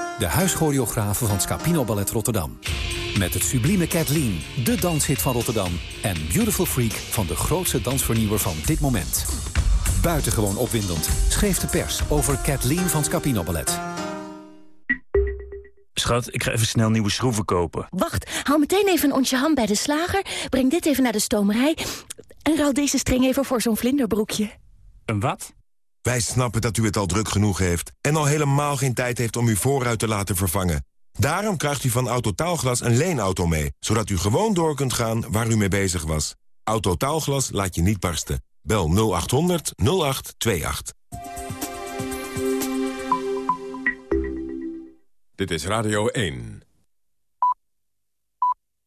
De huischoreografen van Scapino Ballet Rotterdam. Met het sublieme Kathleen, de danshit van Rotterdam. En Beautiful Freak van de grootste dansvernieuwer van dit moment. Buitengewoon opwindend schreef de pers over Kathleen van Scapino Ballet. Schat, ik ga even snel nieuwe schroeven kopen. Wacht, haal meteen even een onsje ham bij de slager. Breng dit even naar de stomerij. En ruil deze string even voor zo'n vlinderbroekje. Een wat? Wij snappen dat u het al druk genoeg heeft... en al helemaal geen tijd heeft om uw voorruit te laten vervangen. Daarom krijgt u van Autotaalglas een leenauto mee... zodat u gewoon door kunt gaan waar u mee bezig was. Autotaalglas laat je niet barsten. Bel 0800 0828. Dit is Radio 1.